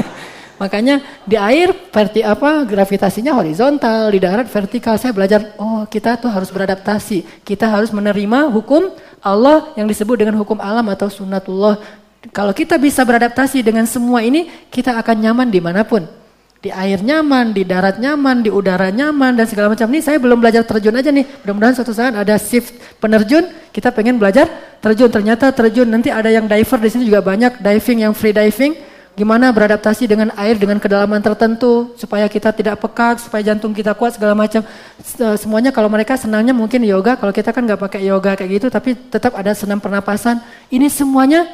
Makanya di air verti apa gravitasinya horizontal, di darat vertikal. Saya belajar, oh kita tuh harus beradaptasi. Kita harus menerima hukum Allah yang disebut dengan hukum alam atau sunnatullah. Kalau kita bisa beradaptasi dengan semua ini, kita akan nyaman di mana pun di air nyaman, di darat nyaman, di udara nyaman dan segala macam. Ini saya belum belajar terjun aja nih. Mudah-mudahan suatu saat ada shift penerjun, kita pengen belajar terjun. Ternyata terjun nanti ada yang diver di sini juga banyak, diving yang free diving. Gimana beradaptasi dengan air dengan kedalaman tertentu supaya kita tidak pekak, supaya jantung kita kuat segala macam. Semuanya kalau mereka senangnya mungkin yoga, kalau kita kan nggak pakai yoga kayak gitu, tapi tetap ada senam pernapasan. Ini semuanya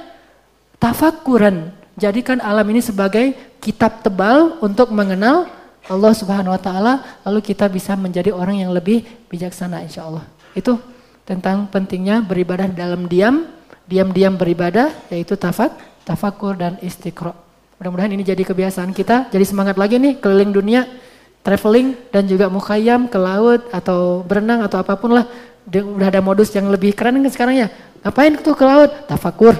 tafakuran Jadikan alam ini sebagai kitab tebal untuk mengenal Allah Subhanahu wa taala lalu kita bisa menjadi orang yang lebih bijaksana insya Allah. Itu tentang pentingnya beribadah dalam diam, diam-diam beribadah yaitu tafak, tafakur dan istiqra. Mudah-mudahan ini jadi kebiasaan kita, jadi semangat lagi nih keliling dunia. traveling dan juga mukhayam ke laut atau berenang atau apa pun lah. Udah ada modus yang lebih keren kan sekarang ya. Ngapain tuh ke laut? Tafakur.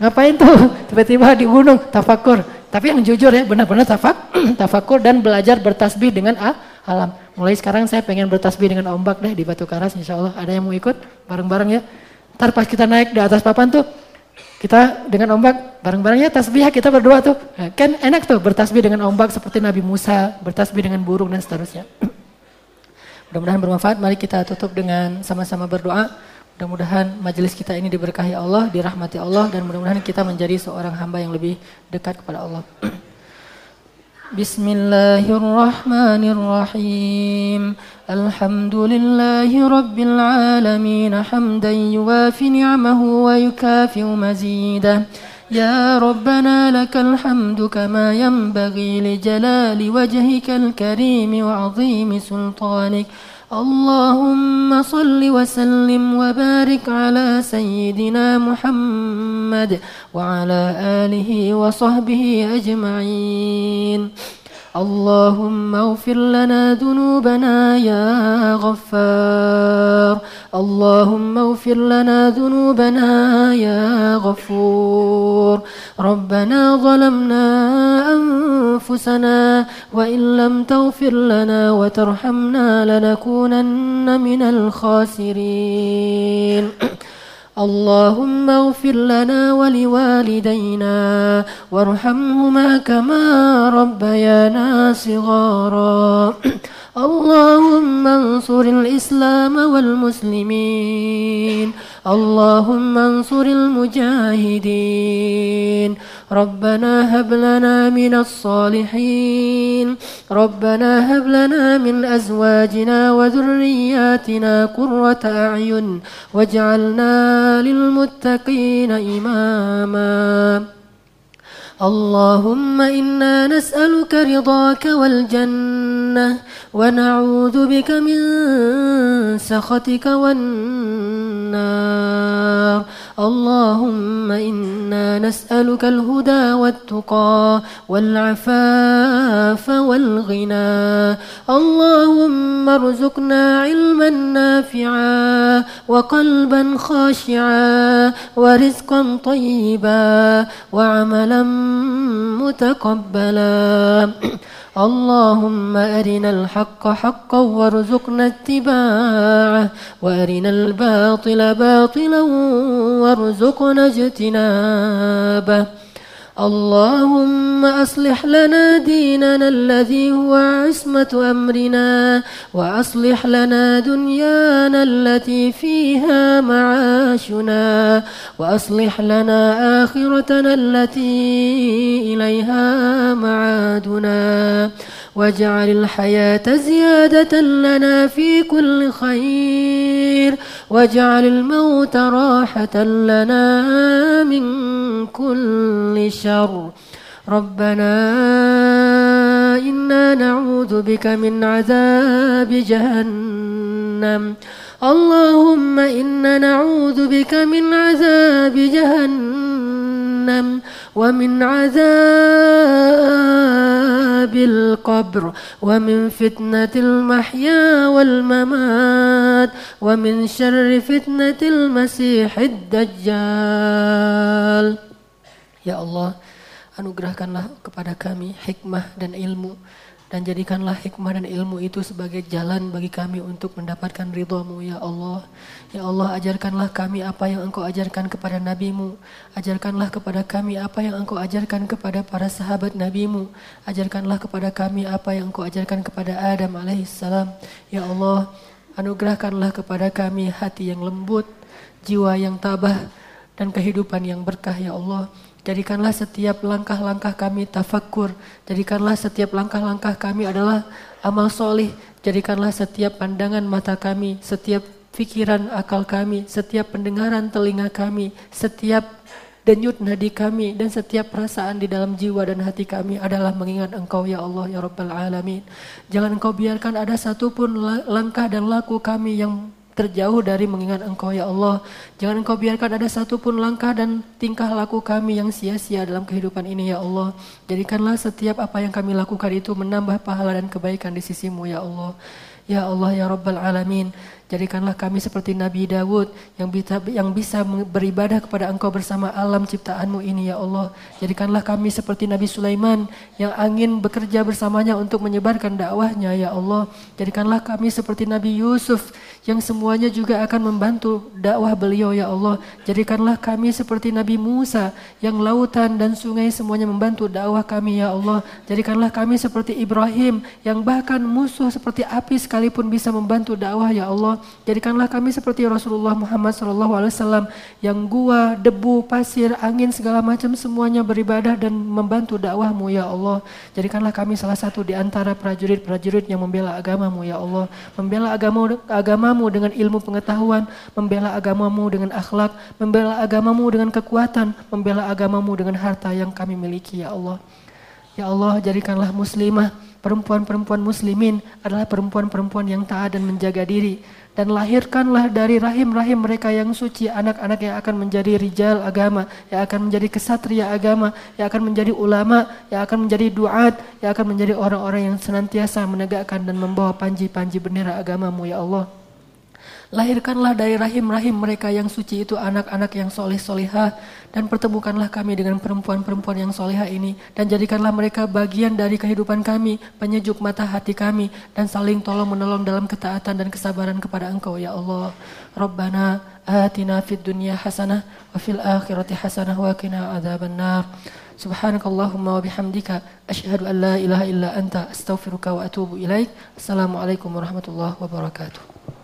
Ngapain tuh? Tiba-tiba di gunung, tafakur. Tapi yang jujur ya, benar-benar tafak, tafakur dan belajar bertasbih dengan ah, alam. Mulai sekarang saya pengen bertasbih dengan ombak deh di Batu Karas, insya Allah. Ada yang mau ikut bareng-bareng ya? Ntar pas kita naik di atas papan tuh, kita dengan ombak bareng-barengnya tasbih kita berdoa tuh. Nah, kan enak tuh bertasbih dengan ombak seperti Nabi Musa, bertasbih dengan burung dan seterusnya. Mudah-mudahan bermanfaat. Mari kita tutup dengan sama-sama berdoa. Mudah-mudahan majelis kita ini diberkahi Allah, dirahmati Allah dan mudah-mudahan kita menjadi seorang hamba yang lebih dekat kepada Allah. Bismillahirrahmanirrahim. Alhamdulillahi rabbil alamin hamdan yuwafi ni'amahu wa yukafi'u mazidah. يا ربنا لك الحمد كما ينبغي لجلال وجهك الكريم وعظيم سلطانك اللهم صل وسلم وبارك على سيدنا محمد وعلى آله وصحبه أجمعين. اللهم اغفر لنا ذنوبنا يا غفار. اللهم اغفر لنا ذنوبنا يا غفور. ربنا ظلمنا أنفسنا وإن لم تغفر لنا وترحمنا لنكونن من الخاسرين. اللهم اغفر لنا ولوالدينا وارحمهما كما ربيانا صغارا. اللهم انصر الإسلام والمسلمين. اللهم انصر المجاهدين. ربنا هب لنا من الصالحين. ربنا هب لنا من أزواجنا وذرياتنا قرة أعين. واجعلنا للمتقين إماما. اللهم إنا نسألك رضاك والجنة ونعوذ بك من سخطك والنار اللهم إنا نسألك الهدى والتقى والعفاف والغنى. اللهم ارزقنا علما نافعا وقلبا خاشعا ورزقا طيبا وعملا متقبلا. اللهم أرنا الحق حقا وارزقنا اتباعه وأرنا الباطل باطلا وارزقنا اجتنابه. اللهم أصلح لنا ديننا الذي هو عصمة أمرنا وأصلح لنا دنيانا التي فيها معاشنا وأصلح لنا آخرتنا التي إليها معادنا. واجعل الحياة زيادة لنا في كل خير. واجعل الموت راحة لنا من كل شر. ربنا إنا نعوذ بك من عذاب جهنم. اللهم إنا نعوذ بك من عذاب جهنم ومن عذاب القبر ومن فتنة المحيا والممات ومن شر فتنة المسيح الدجال. يا الله anugerahkanlah kepada kami hikmah dan ilmu dan jadikanlah hikmah dan ilmu itu sebagai jalan bagi kami untuk mendapatkan ridhamu ya Allah. Ya Allah ajarkanlah kami apa yang engkau ajarkan kepada nabimu. Ajarkanlah kepada kami apa yang engkau ajarkan kepada para sahabat nabimu. Ajarkanlah kepada kami apa yang engkau ajarkan kepada Adam alaihissalam. Ya Allah anugerahkanlah kepada kami hati yang lembut, jiwa yang tabah dan kehidupan yang berkah ya Allah. Jadikanlah setiap langkah-langkah kami tafakur. Jadikanlah setiap langkah-langkah kami adalah amal solih. Jadikanlah setiap pandangan mata kami, setiap pikiran akal kami, setiap pendengaran telinga kami, setiap denyut nadi kami dan setiap perasaan di dalam jiwa dan hati kami adalah mengingat Engkau ya Allah ya Rabbal Alamin. Jangan Engkau biarkan ada satupun langkah dan laku kami yang terjauh dari mengingat Engkau ya Allah. Jangan Engkau biarkan ada satupun langkah dan tingkah laku kami yang sia-sia dalam kehidupan ini ya Allah. Jadikanlah setiap apa yang kami lakukan itu menambah pahala dan kebaikan di sisimu ya Allah. Ya Allah ya Rabbal Alamin. Jadikanlah kami seperti Nabi Dawud yang bisa, yang bisa beribadah kepada Engkau bersama alam ciptaanmu ini ya Allah. Jadikanlah kami seperti Nabi Sulaiman yang angin bekerja bersamanya untuk menyebarkan dakwahnya ya Allah. Jadikanlah kami seperti Nabi Yusuf yang semuanya juga akan membantu dakwah beliau ya Allah. Jadikanlah kami seperti Nabi Musa yang lautan dan sungai semuanya membantu dakwah kami ya Allah. Jadikanlah kami seperti Ibrahim yang bahkan musuh seperti api sekalipun bisa membantu dakwah ya Allah. Jadikanlah kami seperti Rasulullah Muhammad SAW yang gua, debu, pasir, angin segala macam semuanya beribadah dan membantu dakwahmu ya Allah. Jadikanlah kami salah satu di antara prajurit-prajurit yang membela agamamu ya Allah. Membela agama, agamamu dengan ilmu pengetahuan, membela agamamu dengan akhlak, membela agamamu dengan kekuatan, membela agamamu dengan harta yang kami miliki ya Allah. Ya Allah jadikanlah muslimah perempuan-perempuan muslimin adalah perempuan-perempuan yang taat dan menjaga diri dan lahirkanlah dari rahim-rahim mereka yang suci anak-anak yang akan menjadi rijal agama, yang akan menjadi kesatria agama, yang akan menjadi ulama, yang akan menjadi duat, yang akan menjadi orang-orang yang senantiasa menegakkan dan membawa panji-panji bendera agamamu ya Allah. Lahirkanlah dari rahim-rahim mereka yang suci itu anak-anak yang soleh solehah dan pertemukanlah kami dengan perempuan-perempuan yang solehah ini dan jadikanlah mereka bagian dari kehidupan kami, penyejuk mata hati kami dan saling tolong menolong dalam ketaatan dan kesabaran kepada Engkau ya Allah. Rabbana atina fid dunya hasanah wa fil akhirati hasanah wa qina adzabannar. Subhanakallahumma wa bihamdika asyhadu an la ilaha illa anta astaghfiruka wa atubu ilaik. Assalamualaikum warahmatullahi wabarakatuh.